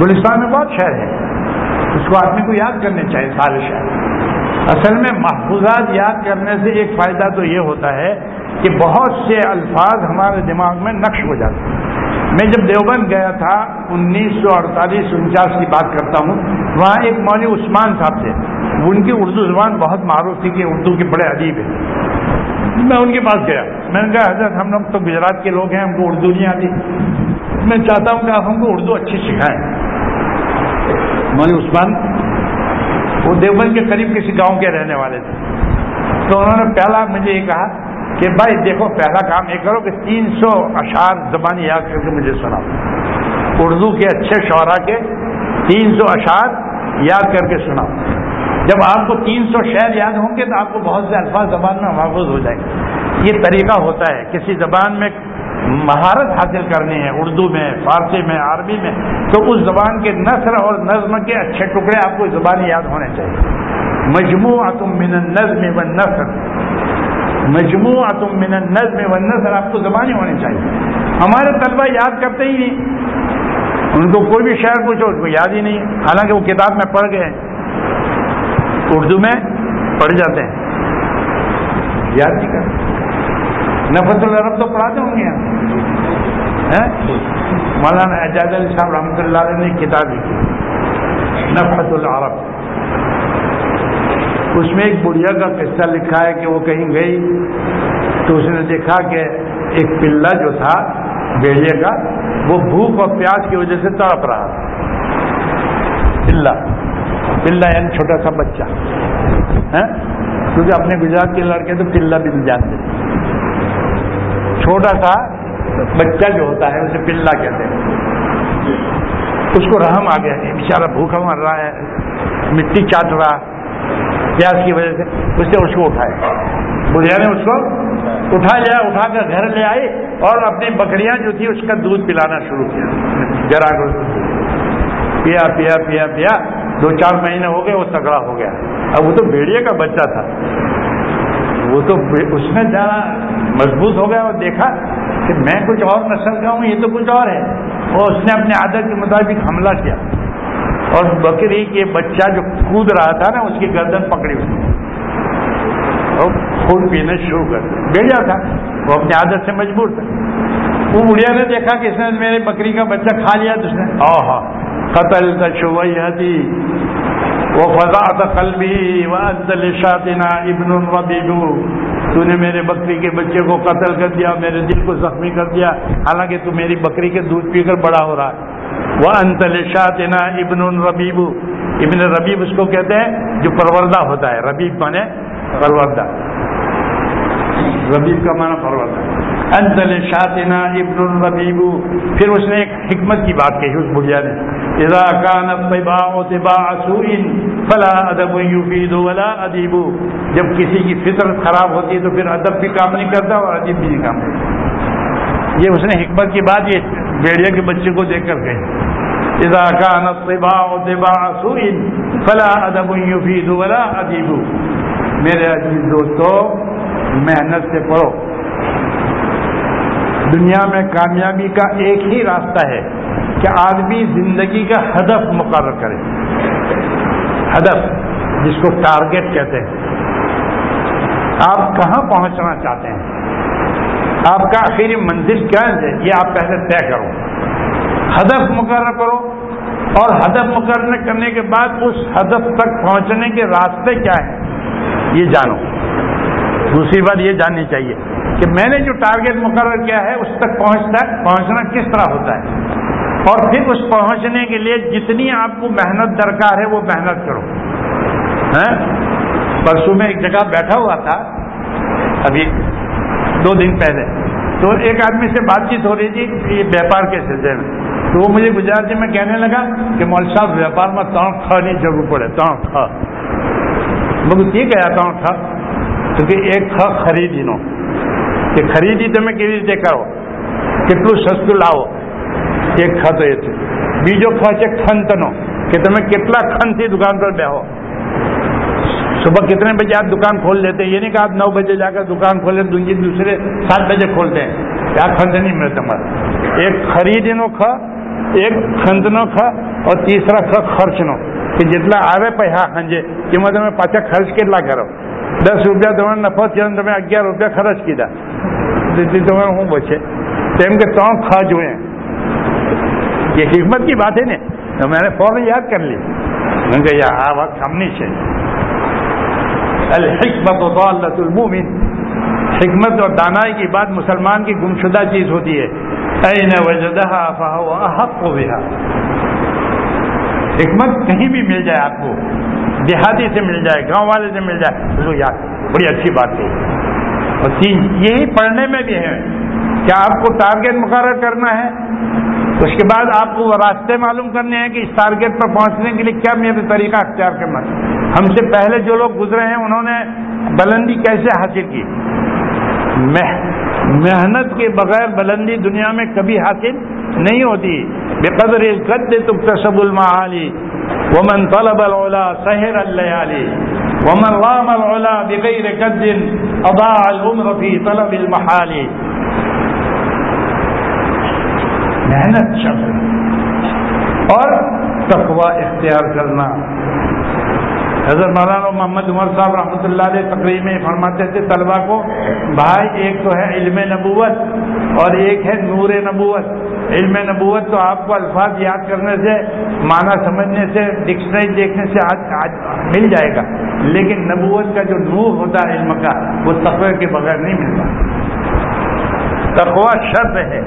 گلستان میں بہت شہر ہے اس کو آدمی کو یاد کرنے چاہیے سارے شہر اصل میں محفوظات یاد کرنے سے ایک فائدہ تو یہ ہوتا ہے کہ بہت سے الفاظ ہمارے دماغ میں نقش ہو جاتے ہیں۔ میں جب دیوبند گیا تھا انیس سو اڑتالیس، انچاس کی بات کرتا ہوں، وہاں ایک مولوی عثمان صاحب تھے۔ ان کی اردو زبان بہت معروف تھی کہ اردو کے بڑے ادیب ہیں۔ میں ان کے پاس گیا۔ میں نے کہا، حضرت، ہم لوگ تو گجرات کے لوگ ہیں، ہم کو اردو نہیں آتی۔ میں چاہتا ہوں کہ آپ ہم کو اردو اچھی سکھائیں۔ مولوی عثمان، وہ دیوبند کے قریب کسی گاؤں کے رہنے والے تھے۔ تو انہوں نے پہلا مجھے یہ کہا کہ بھائی دیکھو پہلا کام یہ کرو کہ تین سو اشعار زبانی یاد کر کے مجھے سنا اردو کے اچھے شعرا کے تین سو اشعار یاد کر کے سنا جب آپ کو تین سو شعر یاد ہوں گے تو آپ کو بہت سے الفاظ زبان میں محفوظ ہو جائیں گے۔ یہ طریقہ ہوتا ہے۔ کسی زبان میں مہارت حاصل کرنی ہے اردو میں، فارسی میں، عربی میں، تو اس زبان کے نثر اور نظم کے اچھے ٹکڑے آپ کو زبانی یاد ہونے چاہیے۔ مجموعہ تم من نظم و نثر مجموعہ تم من نظم و آپ کو زبانی ہونی چاہیے۔ ہمارے طلبہ یاد کرتے ہی نہیں۔ ان کو کوئی بھی شعر پوچھو اس کو یاد ہی نہیں۔ حالانکہ وہ کتاب میں پڑھ گئے اردو میں پڑھ جاتے ہیں۔ یاد نہیں کرتے۔ نفت العرب تو پڑھاتے ہوں گے مولانا اعجاز علی صاحب رحمۃ اللہ علیہ نے کتاب لکھی۔ نفت العرب۔ اس میں ایک بڑھیا کا قصہ لکھا ہے کہ وہ کہیں گئی تو اس نے دیکھا کہ ایک پلہ جو تھا بیڑیے کا، وہ بھوک اور پیاس کی وجہ سے تڑپ رہا۔ پلہ۔ پلہ یعنی چھوٹا سا بچہ۔ ہاں؟ کیونکہ اپنے گجرات کے لڑکے تو پلہ بھی نہیں جانتے۔ چھوٹا سا بچہ جو ہوتا ہے، اسے پلا کہتے ہیں۔ اس کو رحم آ گیا۔ بےچارا بھوکا مر رہا ہے، مٹی چاٹ رہا۔ پیاس کی وجہ سے اس نے اس کو اٹھایا۔ بڑھیا نے اس کو اٹھا لیا، اٹھا کر گھر لے آئی اور اپنی بکریاں جو تھی اس کا دودھ پلانا شروع کیا۔ جرا کر پیا پیا پیا پیا۔ دو چار مہینے ہو گئے، وہ تگڑا ہو گیا۔ اب وہ تو بیڑیے کا بچہ تھا۔ وہ تو اس میں جانا مضبوط ہو گیا اور دیکھا کہ میں کچھ اور نسل کا ہوں، یہ تو کچھ اور ہے۔ اور اس نے اپنے عادت کے مطابق حملہ کیا۔ اور بکری کے بچہ جو کود رہا تھا نا، اس کی گردن پکڑی اس نے۔ اور خون پینے شروع کر بھیجا تھا۔ وہ اپنی عادت سے مجبور تھا۔ وہ بڑھیا نے دیکھا کہ اس نے میرے بکری کا بچہ کھا لیا تو اس نے۔ ہاں ہاں قتل تشویتی وہ فضا قلبی وشاطنا ابن الربیبو تو نے میرے بکری کے بچے کو قتل کر دیا، میرے دل کو زخمی کر دیا۔ حالانکہ تو میری بکری کے دودھ پی کر بڑا ہو رہا ہے۔ وہ انتل شاطنا ابن الربیبو ابن ربیب اس کو کہتے ہیں جو پروردہ ہوتا ہے۔ ربیب مانے پروردہ۔ ربیب کا معنی پروردہ۔ انتل شاطنا ابن الربیب پھر اس نے ایک حکمت کی بات کہی اس بڑھیا نے۔ اذا كان الطباع طباع سوء فلا ادب يفيد ولا ادیب جب کسی کی فطرت خراب ہوتی ہے تو پھر ادب بھی کام نہیں کرتا اور ادیب بھی نہیں کام کرتا۔ یہ اس نے حکمت کی بات یہ بیڑیا کے بچے کو دیکھ کر کہی۔ اذا كان الطباع طباع سوء فلا ادب يفيد ولا ادیب میرے عزیز دوستو، محنت سے پڑھو۔ دنیا میں کامیابی کا ایک ہی راستہ ہے کہ آدمی زندگی کا ہدف مقرر کرے۔ ہدف، جس کو ٹارگیٹ کہتے ہیں۔ آپ کہاں پہنچنا چاہتے ہیں؟ آپ کا آخری منزل کیا ہے؟ یہ آپ پہلے طے کرو۔ ہدف مقرر کرو اور ہدف مقرر کرنے کے بعد اس ہدف تک پہنچنے کے راستے کیا ہیں؟ یہ جانو۔ دوسری بات یہ جاننی چاہیے کہ میں نے جو ٹارگیٹ مقرر کیا ہے، اس تک پہنچتا پہنچنا کس طرح ہوتا ہے؟ اور پھر اس پہنچنے کے لیے جتنی آپ کو محنت درکار ہے، وہ محنت کرو۔ ہاں؟ پرسوں میں ایک جگہ بیٹھا ہوا تھا، ابھی دو دن پہلے۔ تو ایک آدمی سے بات چیت ہو رہی تھی، یہ ویپار کے سلسلے میں تو وہ مجھے گجراتی میں کہنے لگا کہ مول صاحب ویپار میں تاؤں کھا نہیں ضرور پڑے تاؤں کھا مگر یہ گیا تاؤں کھا کیونکہ ایک کھا خریدی نو کہ خریدی تو میں کسی રીતે کرو કેટલું સસ્તું લાવો એક ખા તો એ છે બીજો ખા છે ખંતનો કે તમે કેટલા ખંતથી દુકાન પર બેહો صبح کتنے بجے آپ دکان کھول لیتے ہیں یہ نہیں کہ آپ نو بجے جا کر دکان کھولے دوسرے سات بجے کھولتے ہیں کیا کھند نہیں ملے تمہارا ایک خریدنو کھا ایک خندنو تھا اور تیسرا تھا خرچنو، کہ જેટલા આવે પૈસા સાંજે એમાં તમે પાછા ખર્ચ કેટલા કરો દસ રૂપિયા તમારે નફો થયો તમે અગિયાર રૂપિયા ખર્ચ કીધા تمہیں ہوں بچے۔ تم کے تو ત્રણ ખર્ચ ہیں۔ یہ حکمت کی بات ہے نا۔ تو میں نے فوراً یاد کر لی۔ میں کہ یہ آ بات سامنے سے الحکمت و المومن حکمت اور دانائی کی بات مسلمان کی گمشدہ چیز ہوتی ہے۔ این وجدہ فہو احق و حکمت کہیں بھی مل جائے آپ کو دیہاتی سے مل جائے، گاؤں والے سے مل جائے یاد بڑی اچھی بات ہے۔ اور تین، یہی پڑھنے میں بھی ہے کیا آپ کو ٹارگیٹ مقرر کرنا ہے؟ اس کے بعد آپ کو وہ راستے معلوم کرنے ہیں کہ اس ٹارگیٹ پر پہنچنے کے لیے کیا میرے طریقہ اختیار کرنا ہم سے پہلے جو لوگ گزرے ہیں، انہوں نے بلندی کیسے حاصل کی؟ محنت کے بغیر بلندی دنیا میں کبھی حاصل نہیں ہوتی۔ بے قدر قد تکتسب المعالی۔ ومن طلب العلا سحر الليالي ومن رام العلا بغير قد اضاع العمر في طلب المحال محنت شخص اور تقوی اختیار کرنا۔ حضرت مولانا محمد عمر صاحب رحمۃ اللہ علیہ تقریب میں فرماتے تھے طلبا کو، بھائی ایک تو ہے علم نبوت اور ایک ہے نور نبوت۔ علم نبوت تو آپ کو الفاظ یاد کرنے سے، معنی سمجھنے سے، ڈکشنری دیکھنے سے آج آج مل جائے گا۔ لیکن نبوت کا جو نور ہوتا ہے علم کا، وہ تقوی کے بغیر نہیں ملتا۔ تقوا شرط ہے۔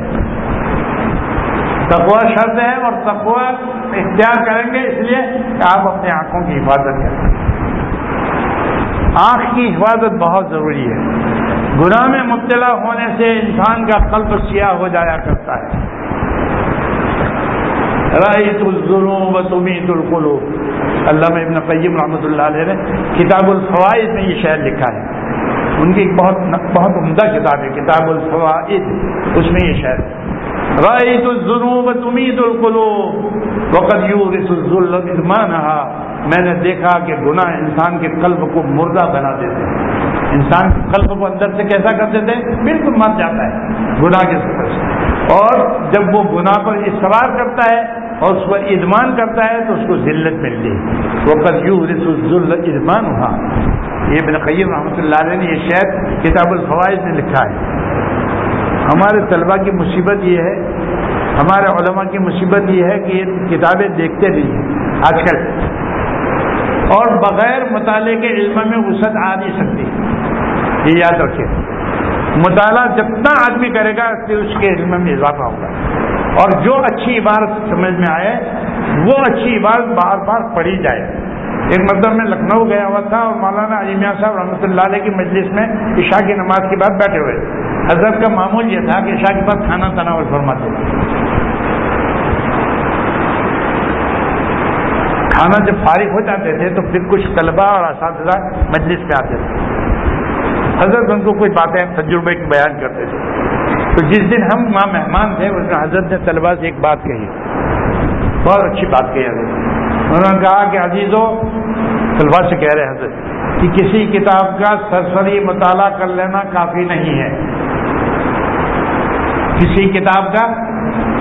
تقوا شرط ہے اور تقوا اختیار کریں گے، اس لیے کہ آپ اپنی آنکھوں کی حفاظت کریں۔ آنکھ کی حفاظت بہت ضروری ہے۔ گناہ میں مبتلا ہونے سے انسان کا قلب سیاہ ہو جایا کرتا ہے۔ رائت الظلم و تمید القلو علامہ ابن قیم رحمۃ اللہ علیہ نے کتاب الفوائد میں یہ شعر لکھا ہے۔ ان کی بہت بہت عمدہ کتاب ہے، کتاب الفوائد۔ اس میں یہ شعر ہے۔ رائت الظلم تمید القلوب وقت یو رس میں نے دیکھا کہ گناہ انسان کے قلب کو مردہ بنا دیتے انسان کے قلب کو اندر سے کیسا کر دیتے بالکل مر جاتا ہے۔ گناہ کے سفر سے۔ اور جب وہ گناہ پر اصرار کرتا ہے اور اس پر ادمان کرتا ہے تو اس کو ذلت ملتی ہے۔ وہ کد یو رس ادمان ہوا یہ بن قیم رحمۃ اللہ علیہ نے یہ شعر کتاب الفوائد میں لکھا ہے۔ ہمارے طلبہ کی مصیبت یہ ہے، ہمارے علماء کی مصیبت یہ ہے کہ یہ کتابیں دیکھتے نہیں ہیں آج کل اور بغیر مطالعے کے علم میں وسعت آ نہیں سکتی۔ یہ یاد رکھے مطالعہ جتنا آدمی کرے گا، اس کے علم میں اضافہ ہوگا۔ اور جو اچھی عبارت سمجھ میں آئے، وہ اچھی عبارت بار بار پڑھی جائے۔ ایک مطلب میں لکھنؤ گیا ہوا تھا اور مولانا علیمیہ صاحب رحمۃ اللہ علیہ کی مجلس میں عشاء کی نماز کے بعد بیٹھے ہوئے۔ حضرت کا معمول یہ تھا کہ عشاء کے بعد کھانا تناول فرماتے کھانا جب فارغ ہو جاتے تھے تو پھر کچھ طلبا اور اساتذہ مجلس میں آتے تھے۔ حضرت ان کو کوئی باتیں تجربے کی بیان کرتے تھے۔ تو جس دن ہم وہاں مہمان تھے، اس حضرت نے طلبا سے ایک بات کہی۔ بہت اچھی بات کہی حضرت۔ انہوں نے کہا کہ عزیزوں طلبا سے کہہ رہے حضرت کہ کسی کتاب کا سرسری مطالعہ کر لینا کافی نہیں ہے۔ کسی کتاب کا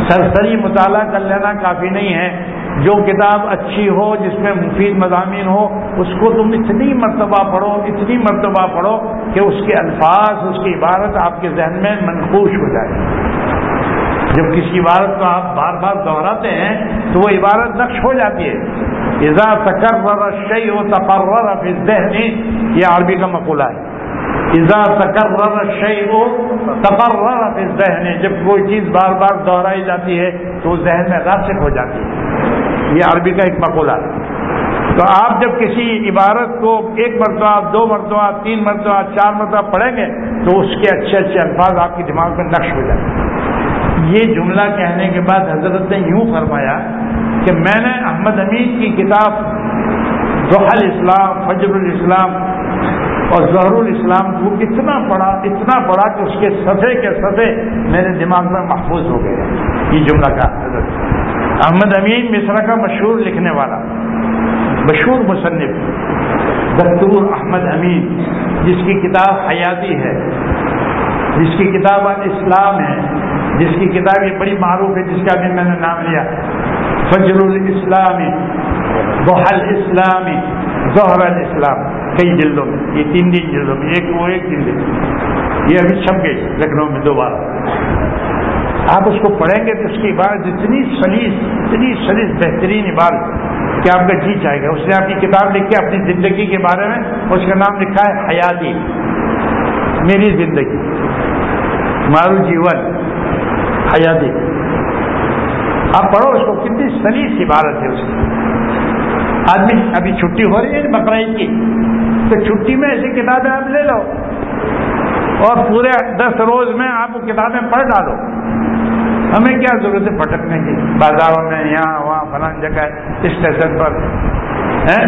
سرسری مطالعہ کر لینا کافی نہیں ہے۔ جو کتاب اچھی ہو، جس میں مفید مضامین ہو، اس کو تم اتنی مرتبہ پڑھو، اتنی مرتبہ پڑھو کہ اس کے الفاظ، اس کی عبارت آپ کے ذہن میں منقوش ہو جائے۔ جب کسی عبارت کو آپ بار بار دہراتے ہیں، تو وہ عبارت نقش ہو جاتی ہے۔ ایزا تکرر شعی و تقرر فی ذہنی یہ عربی کا مقولہ ہے۔ ایزا تکرر شعی تقرر فی ذہنی جب کوئی چیز بار بار دہرائی جاتی ہے، تو ذہن میں راسک ہو جاتی ہے۔ یہ عربی کا ایک مقولہ ہے۔ تو آپ جب کسی عبارت کو ایک مرتبہ، دو مرتبہ، تین مرتبہ، چار مرتبہ پڑھیں گے، تو اس کے اچھے اچھے الفاظ آپ کے دماغ میں نقش ہو جائیں گے یہ جملہ کہنے کے بعد حضرت نے یوں فرمایا کہ میں نے احمد امین کی کتاب زحل اسلام، فجر الاسلام اور ظہر الاسلام کو اتنا پڑھا اتنا پڑھا کہ اس کے صفحے کے صفحے میرے دماغ میں محفوظ ہو گئے یہ جملہ کا حضرت احمد امین مصرا کا مشہور لکھنے والا، مشہور مصنف دکتور احمد امین، جس کی کتاب حیاتی ہے، جس کی کتاب اسلام ہے، جس کی کتاب یہ بڑی معروف ہے، جس کا بھی میں نے نام لیا، فجر الاسلامی بحل اسلامی ظہر الاسلام۔ کئی جلدوں میں، یہ تین دن جلدوں میں، ایک وہ ایک جلد یہ ابھی چھپ گئی لکھنؤ میں دوبارہ۔ آپ اس کو پڑھیں گے تو اس کی عبارت اتنی سلیس اتنی سلیس بہترین عبارت کہ آپ کا جی چاہے گا۔ اس نے اپنی کتاب لکھی اپنی زندگی کے بارے میں، اس کا نام لکھا ہے حیاتی۔ میری زندگی۔ مارو جیون حیاتی۔ آپ پڑھو، اس کو کتنی سلیس عبارت ہے اس کی۔ آدمی ابھی چھٹی ہو رہی ہے، بقرعید کی۔ تو چھٹی میں ایسی کتابیں آپ لے لو اور پورے دس روز میں آپ وہ کتابیں پڑھ ڈالو۔ ہمیں کیا ضرورت ہے پھٹکنے کی؟ بازاروں میں یہاں، وہاں، فلان جگہ اسٹیشن پر۔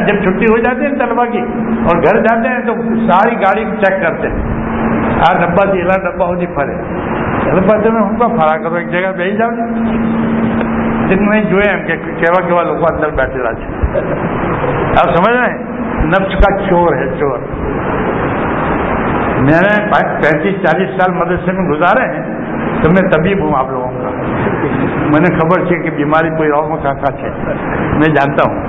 جب چھٹی ہو جاتی ہے طلبا کی اور گھر جاتے ہیں تو ساری گاڑی چیک کرتے ہیں۔ ہاں ڈبا تیلا ڈبا ہوتی پھرے پڑتے میں ان کو فرا کرو، ایک جگہ بھیج جاؤ دن میں جو ہے کیوا کیوا لوگ اندر بیٹھے رہتے آپ سمجھ رہے ہیں؟ نفس کا چور ہے، چور۔ میں نے پینتیس چالیس سال مدرسے میں گزارے ہیں، تو میں طبیب ہوں آپ لوگوں کا۔ میں نے خبر چی کہ بیماری کوئی اور کا ہے میں جانتا ہوں۔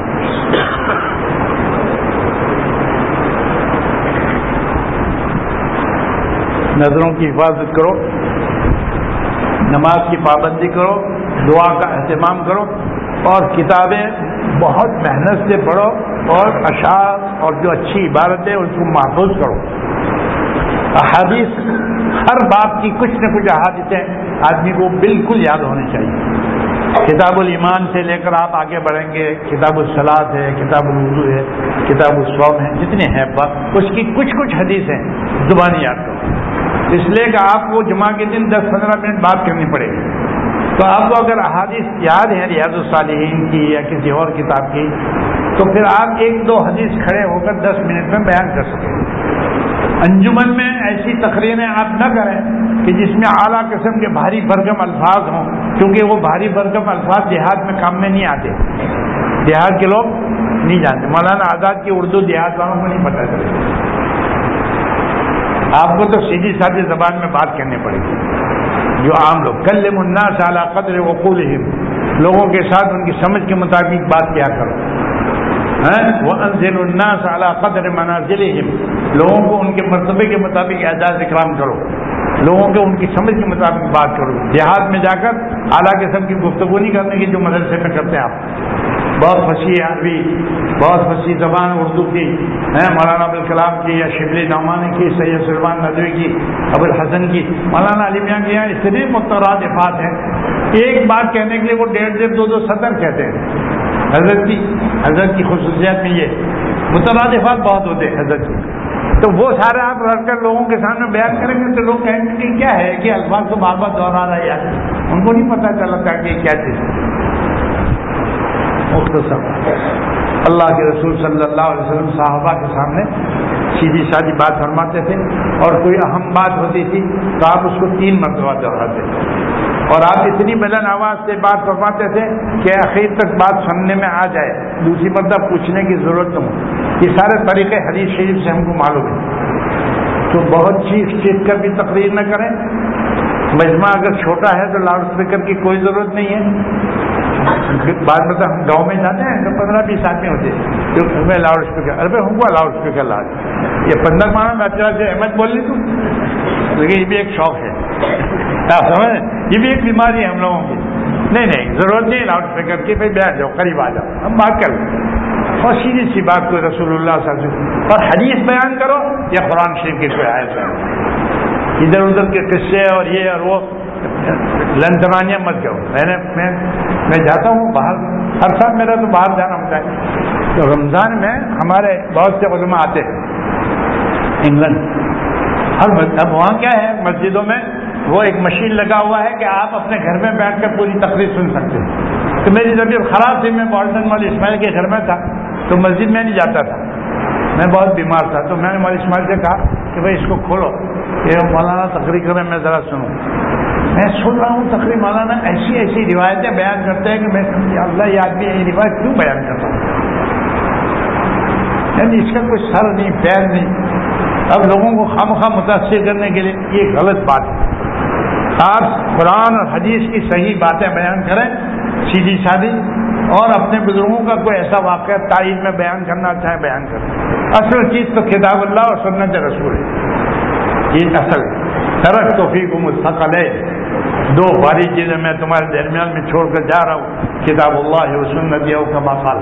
نظروں کی حفاظت کرو، نماز کی پابندی کرو، دعا کا اہتمام کرو، اور کتابیں بہت محنت سے پڑھو اور اشعار اور جو اچھی عبارت ہے اس کو محفوظ کرو۔ احادیث، ہر بات کی کچھ نہ کچھ احادیثیں آدمی کو بالکل یاد ہونی چاہیے۔ کتاب الایمان سے لے کر آپ آگے بڑھیں گے، کتاب السلاد ہے، کتاب الردو ہے، کتاب السوم ہے، جتنے ہیں اس کی کچھ کچھ حدیث ہیں زبانی یاد کرو۔ اس لیے کہ آپ کو جمعہ کے دن دس پندرہ منٹ بات کرنی پڑے گی۔ تو آپ کو اگر احادیث یاد ہے ریاض الصالحین کی یا کسی اور کتاب کی تو پھر آپ ایک دو حدیث کھڑے ہو کر دس منٹ میں بیان کر سکیں۔ انجمن میں ایسی تقریریں آپ نہ کریں کہ جس میں اعلیٰ قسم کے بھاری برگم الفاظ ہوں، کیونکہ وہ بھاری برگم الفاظ دیہات میں کام میں نہیں آتے۔ دیہات کے لوگ نہیں جانتے۔ مولانا آزاد کی اردو دیہات والوں کو نہیں پتہ چلے۔ آپ کو تو سیدھی سادھی زبان میں بات کرنی پڑے گی۔ جو عام لوگ کل منا سالہ قدر وقول لوگوں کے ساتھ ان کی سمجھ کے مطابق بات کیا کرو۔ وہ انزل الناس اعلیٰ قدر منازل لوگوں کو ان کے مرتبے کے مطابق اعزاز اکرام کرو۔ لوگوں کے ان کی سمجھ کے مطابق بات کرو۔ دیہات میں جا کر اعلیٰ قسم کی گفتگو نہیں کرنے کی جو مدرسے میں کرتے ہیں آپ۔ بہت فصیح عربی، بہت فصیح زبان اردو کی، ہیں، مولانا ابوالکلام کی یا شبلی نعمانی کی، سید سلمان ندوی کی ابوالحسن کی۔ مولانا علی میاں کی یہاں اتنی متراد افات ہیں۔ ایک بات کہنے کے لیے وہ ڈیڑھ ڈیڑھ دو دو سطر کہتے ہیں۔ حضرت کی حضرت کی خصوصیات میں یہ مترادفات بہت ہوتے ہیں حضرت کی۔ تو وہ سارے آپ رکھ کر لوگوں کے سامنے بیان کریں گے تو لوگ کہیں گے کہ کیا ہے کہ الفاظ کو بار بار دوہرا رہا ہے یار ان کو نہیں پتا چلتا کہ کیا چیز۔ مختصر۔ اللہ کے رسول صلی اللہ علیہ وسلم صحابہ کے سامنے سیدھی سادی بات فرماتے تھے اور کوئی اہم بات ہوتی تھی تو آپ اس کو تین مرتبہ دوہراتے تھے۔ اور آپ اتنی بلند آواز سے بات فرماتے تھے کہ آخر تک بات سننے میں آ جائے۔ دوسری مطلب پوچھنے کی ضرورت نہ ہو۔ یہ سارے طریقے حدیث شریف سے ہم کو معلوم ہے تو بہت چیخ چیخ کر بھی تقریر نہ کریں۔ مجمع اگر چھوٹا ہے تو لاؤڈ اسپیکر کی کوئی ضرورت نہیں ہے۔ بعد میں تو ہم گاؤں میں جاتے ہیں تو پندرہ بیس آدمی ہوتے ہیں۔ جو ہمیں لاؤڈ اسپیکر ارے ہوں گا لاؤڈ اسپیکر لا یہ پندرہ ماہ میں اچھا سے احمد بول لی تو؟ لیکن یہ بھی ایک شوق ہے۔ آپ سمجھ یہ بھی ایک بیماری ہے ہم لوگوں کی۔ نہیں نہیں، ضرورت نہیں، لاؤڈ اسپیکر کی بھائی بیٹھ جاؤ، قریب آ جاؤ۔ ہم بات کر لیں۔ اور سیدھی سی بات کوئی رسول اللہ صلی اللہ علیہ وسلم، اور حدیث بیان کرو یا قرآن شریف کی کوئی آیت بیان ادھر ادھر کے قصے اور یہ اور وہ لنچمانیاں مت کرو میں نے، میں میں جاتا ہوں باہر۔ ہر سال میرا تو باہر جانا ہوتا ہے۔ تو رمضان میں ہمارے بہت سے علماء آتے ہیں، انگلینڈ، ہر اب وہاں کیا ہے؟ مسجدوں میں وہ ایک مشین لگا ہوا ہے کہ آپ اپنے گھر میں بیٹھ کر پوری تقریر سن سکتے ہیں۔ تو میری طبیعت خراب تھی، میں بالٹن مول اسماعیل کے گھر میں تھا۔ تو مسجد میں نہیں جاتا تھا۔ میں بہت بیمار تھا۔ تو میں نے مول اسماعیل سے کہا کہ بھائی اس کو کھولو۔ یہ مولانا تقریر کریں، میں ذرا سنوں۔ میں سن رہا ہوں، تقریر مولانا ایسی ایسی روایتیں بیان کرتے ہیں کہ میں اللہ یہ آدمی یہ روایت کیوں بیان کرتا ہوں یعنی اس کا کوئی سر نہیں، پیر نہیں۔ اب لوگوں کو خام خواہ متاثر کرنے کے لیے یہ غلط بات ہے۔ آپ قرآن اور حدیث کی صحیح باتیں بیان کریں، سیدھی سادی اور اپنے بزرگوں کا کوئی ایسا واقعہ تاریخ میں بیان کرنا چاہے بیان کریں۔ اصل چیز تو کتاب اللہ اور سنت رسول ہے۔ یہ اصل۔ سرک توفیق مستقل ہے دو باری چیزیں میں تمہارے درمیان میں چھوڑ کر جا رہا ہوں۔ کتاب اللہ و سنت کا مقال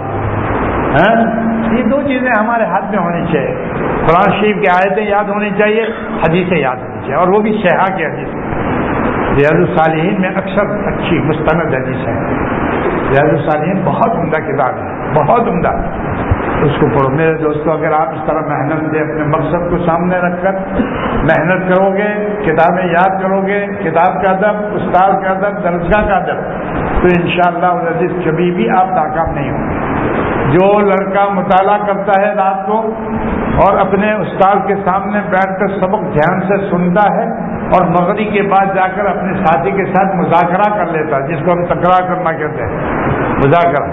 ہاں؟ یہ دو چیزیں ہمارے ہاتھ میں ہونی چاہیے۔ قرآن شریف کی آیتیں یاد ہونی چاہیے، حدیثیں یاد ہونی چاہیے، اور وہ بھی شہا کی حدیث۔ ریاض الصالحین میں اکثر اچھی مستند حدیث ہے ریاض الصالحین بہت عمدہ کتاب ہے، بہت عمدہ۔ اس کو پڑھو۔ میرے دوستوں اگر آپ اس طرح محنت سے اپنے مقصد کو سامنے رکھ کر محنت کرو گے، کتابیں یاد کرو گے، کتاب کا ادب، استاد کا ادب درجگاہ کا ادب، تو ان شاء اللہ کبھی بھی آپ ناکام نہیں ہوں گے۔ جو لڑکا مطالعہ کرتا ہے رات کو اور اپنے استاد کے سامنے بیٹھ کر سبق دھیان سے سنتا ہے اور مغری کے بعد جا کر اپنے ساتھی کے ساتھ مذاکرہ کر لیتا ہے جس کو ہم تکرار کرنا کہتے ہیں۔ مذاکرہ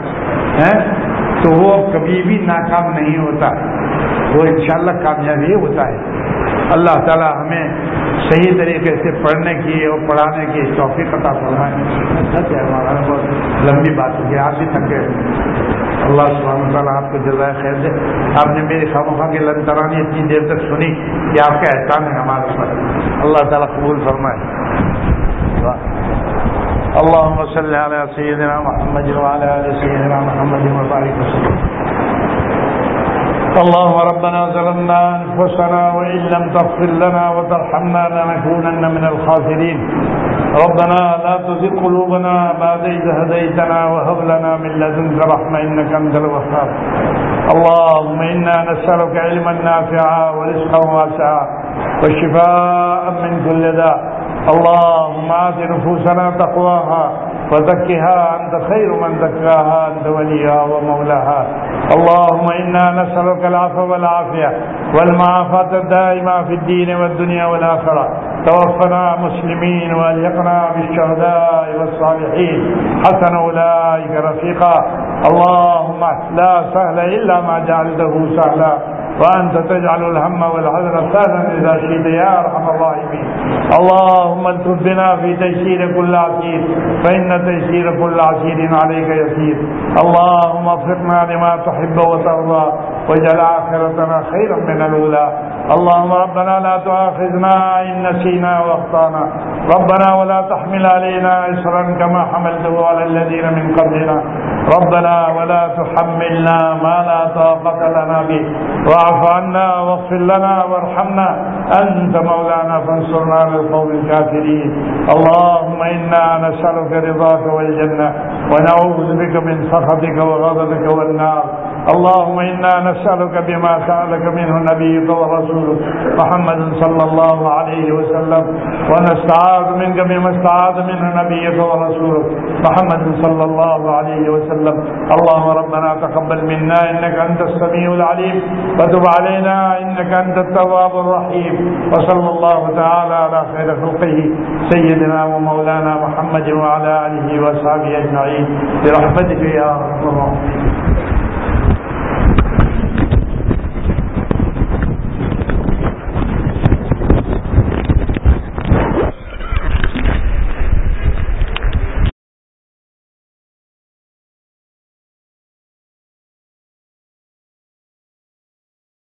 تو وہ کبھی بھی ناکام نہیں ہوتا۔ وہ انشاءاللہ کامیابی ہوتا ہے۔ اللہ تعالی ہمیں صحیح طریقے سے پڑھنے کی اور پڑھانے کی توفیق عطا فرمائے۔ بہت لمبی بات ہوگی آپ بھی تھکے اللہ سبحانہ تعالیٰ آپ کو جزائے خیر دے۔ آپ نے میری خاموخا کی لن ترانی اتنی دیر تک سنی کہ آپ کا احسان ہے ہمارے پر اللہ تعالیٰ قبول فرمائے۔ اللهم صل على سيدنا محمد وعلى ال سيدنا محمد وبارك وسلم۔ اللهم ربنا ظلمنا انفسنا وان لم تغفر لنا وترحمنا لنكونن من الخاسرين ربنا لا تزغ قلوبنا بعد إذ هديتنا وهب لنا من لدنك رحمة إنك أنت الوهاب. اللهم إنا نسألك علما نافعا ورزقا واسعا وشفاء من كل داء. اللهم آت نفوسنا تقواها وزكها أنت خير من زكاها، أنت وليها ومولاها. اللهم إنا نسألك العفو والعافية والمعافاة الدائمة في الدين والدنيا والآخرة. توفنا مسلمين والحقنا بالشهداء والصالحين. حسن أولئك رفيقا. اللهم لا سهل إلا ما جعلته سهلا. وأنت تجعل الهم والحزن سهلا إذا شئت يا أرحم الراحمين. اللهم التف بنا في تيسير كل عسير. فإن تيسير كل عسير عليك يسير. اللهم وفقنا لما تحب وترضى. واجعل آخرتنا خيرا من الأولى. اللهم ربنا لا تؤاخذنا إن نسينا واخطانا ربنا ولا تحمل علينا إسرا كما حملته على الذين من قبلنا. ربنا ولا تحملنا ما لا طاقة لنا به. واعف عنا واغفر لنا وارحمنا. أنت مولانا فانصرنا على القوم الكافرين. اللهم إنا نسألك رضاك والجنة ونعوذ بك من سخطك وغضبك والنار. اللهم إنا نسألك بما سألك منه نبيك ورسولك محمد صلى الله عليه وسلم ونستعاذ منك بما استعاذ منه نبيك ورسولك محمد صلى الله عليه وسلم. اللهم ربنا تقبل منا إنك أنت السميع العليم وتب علينا إنك أنت التواب الرحيم. وصلى الله تعالى على خير خلقه سيدنا ومولانا محمد وعلى آله وصحبه أجمعين. برحمتك يا رب الراحمين.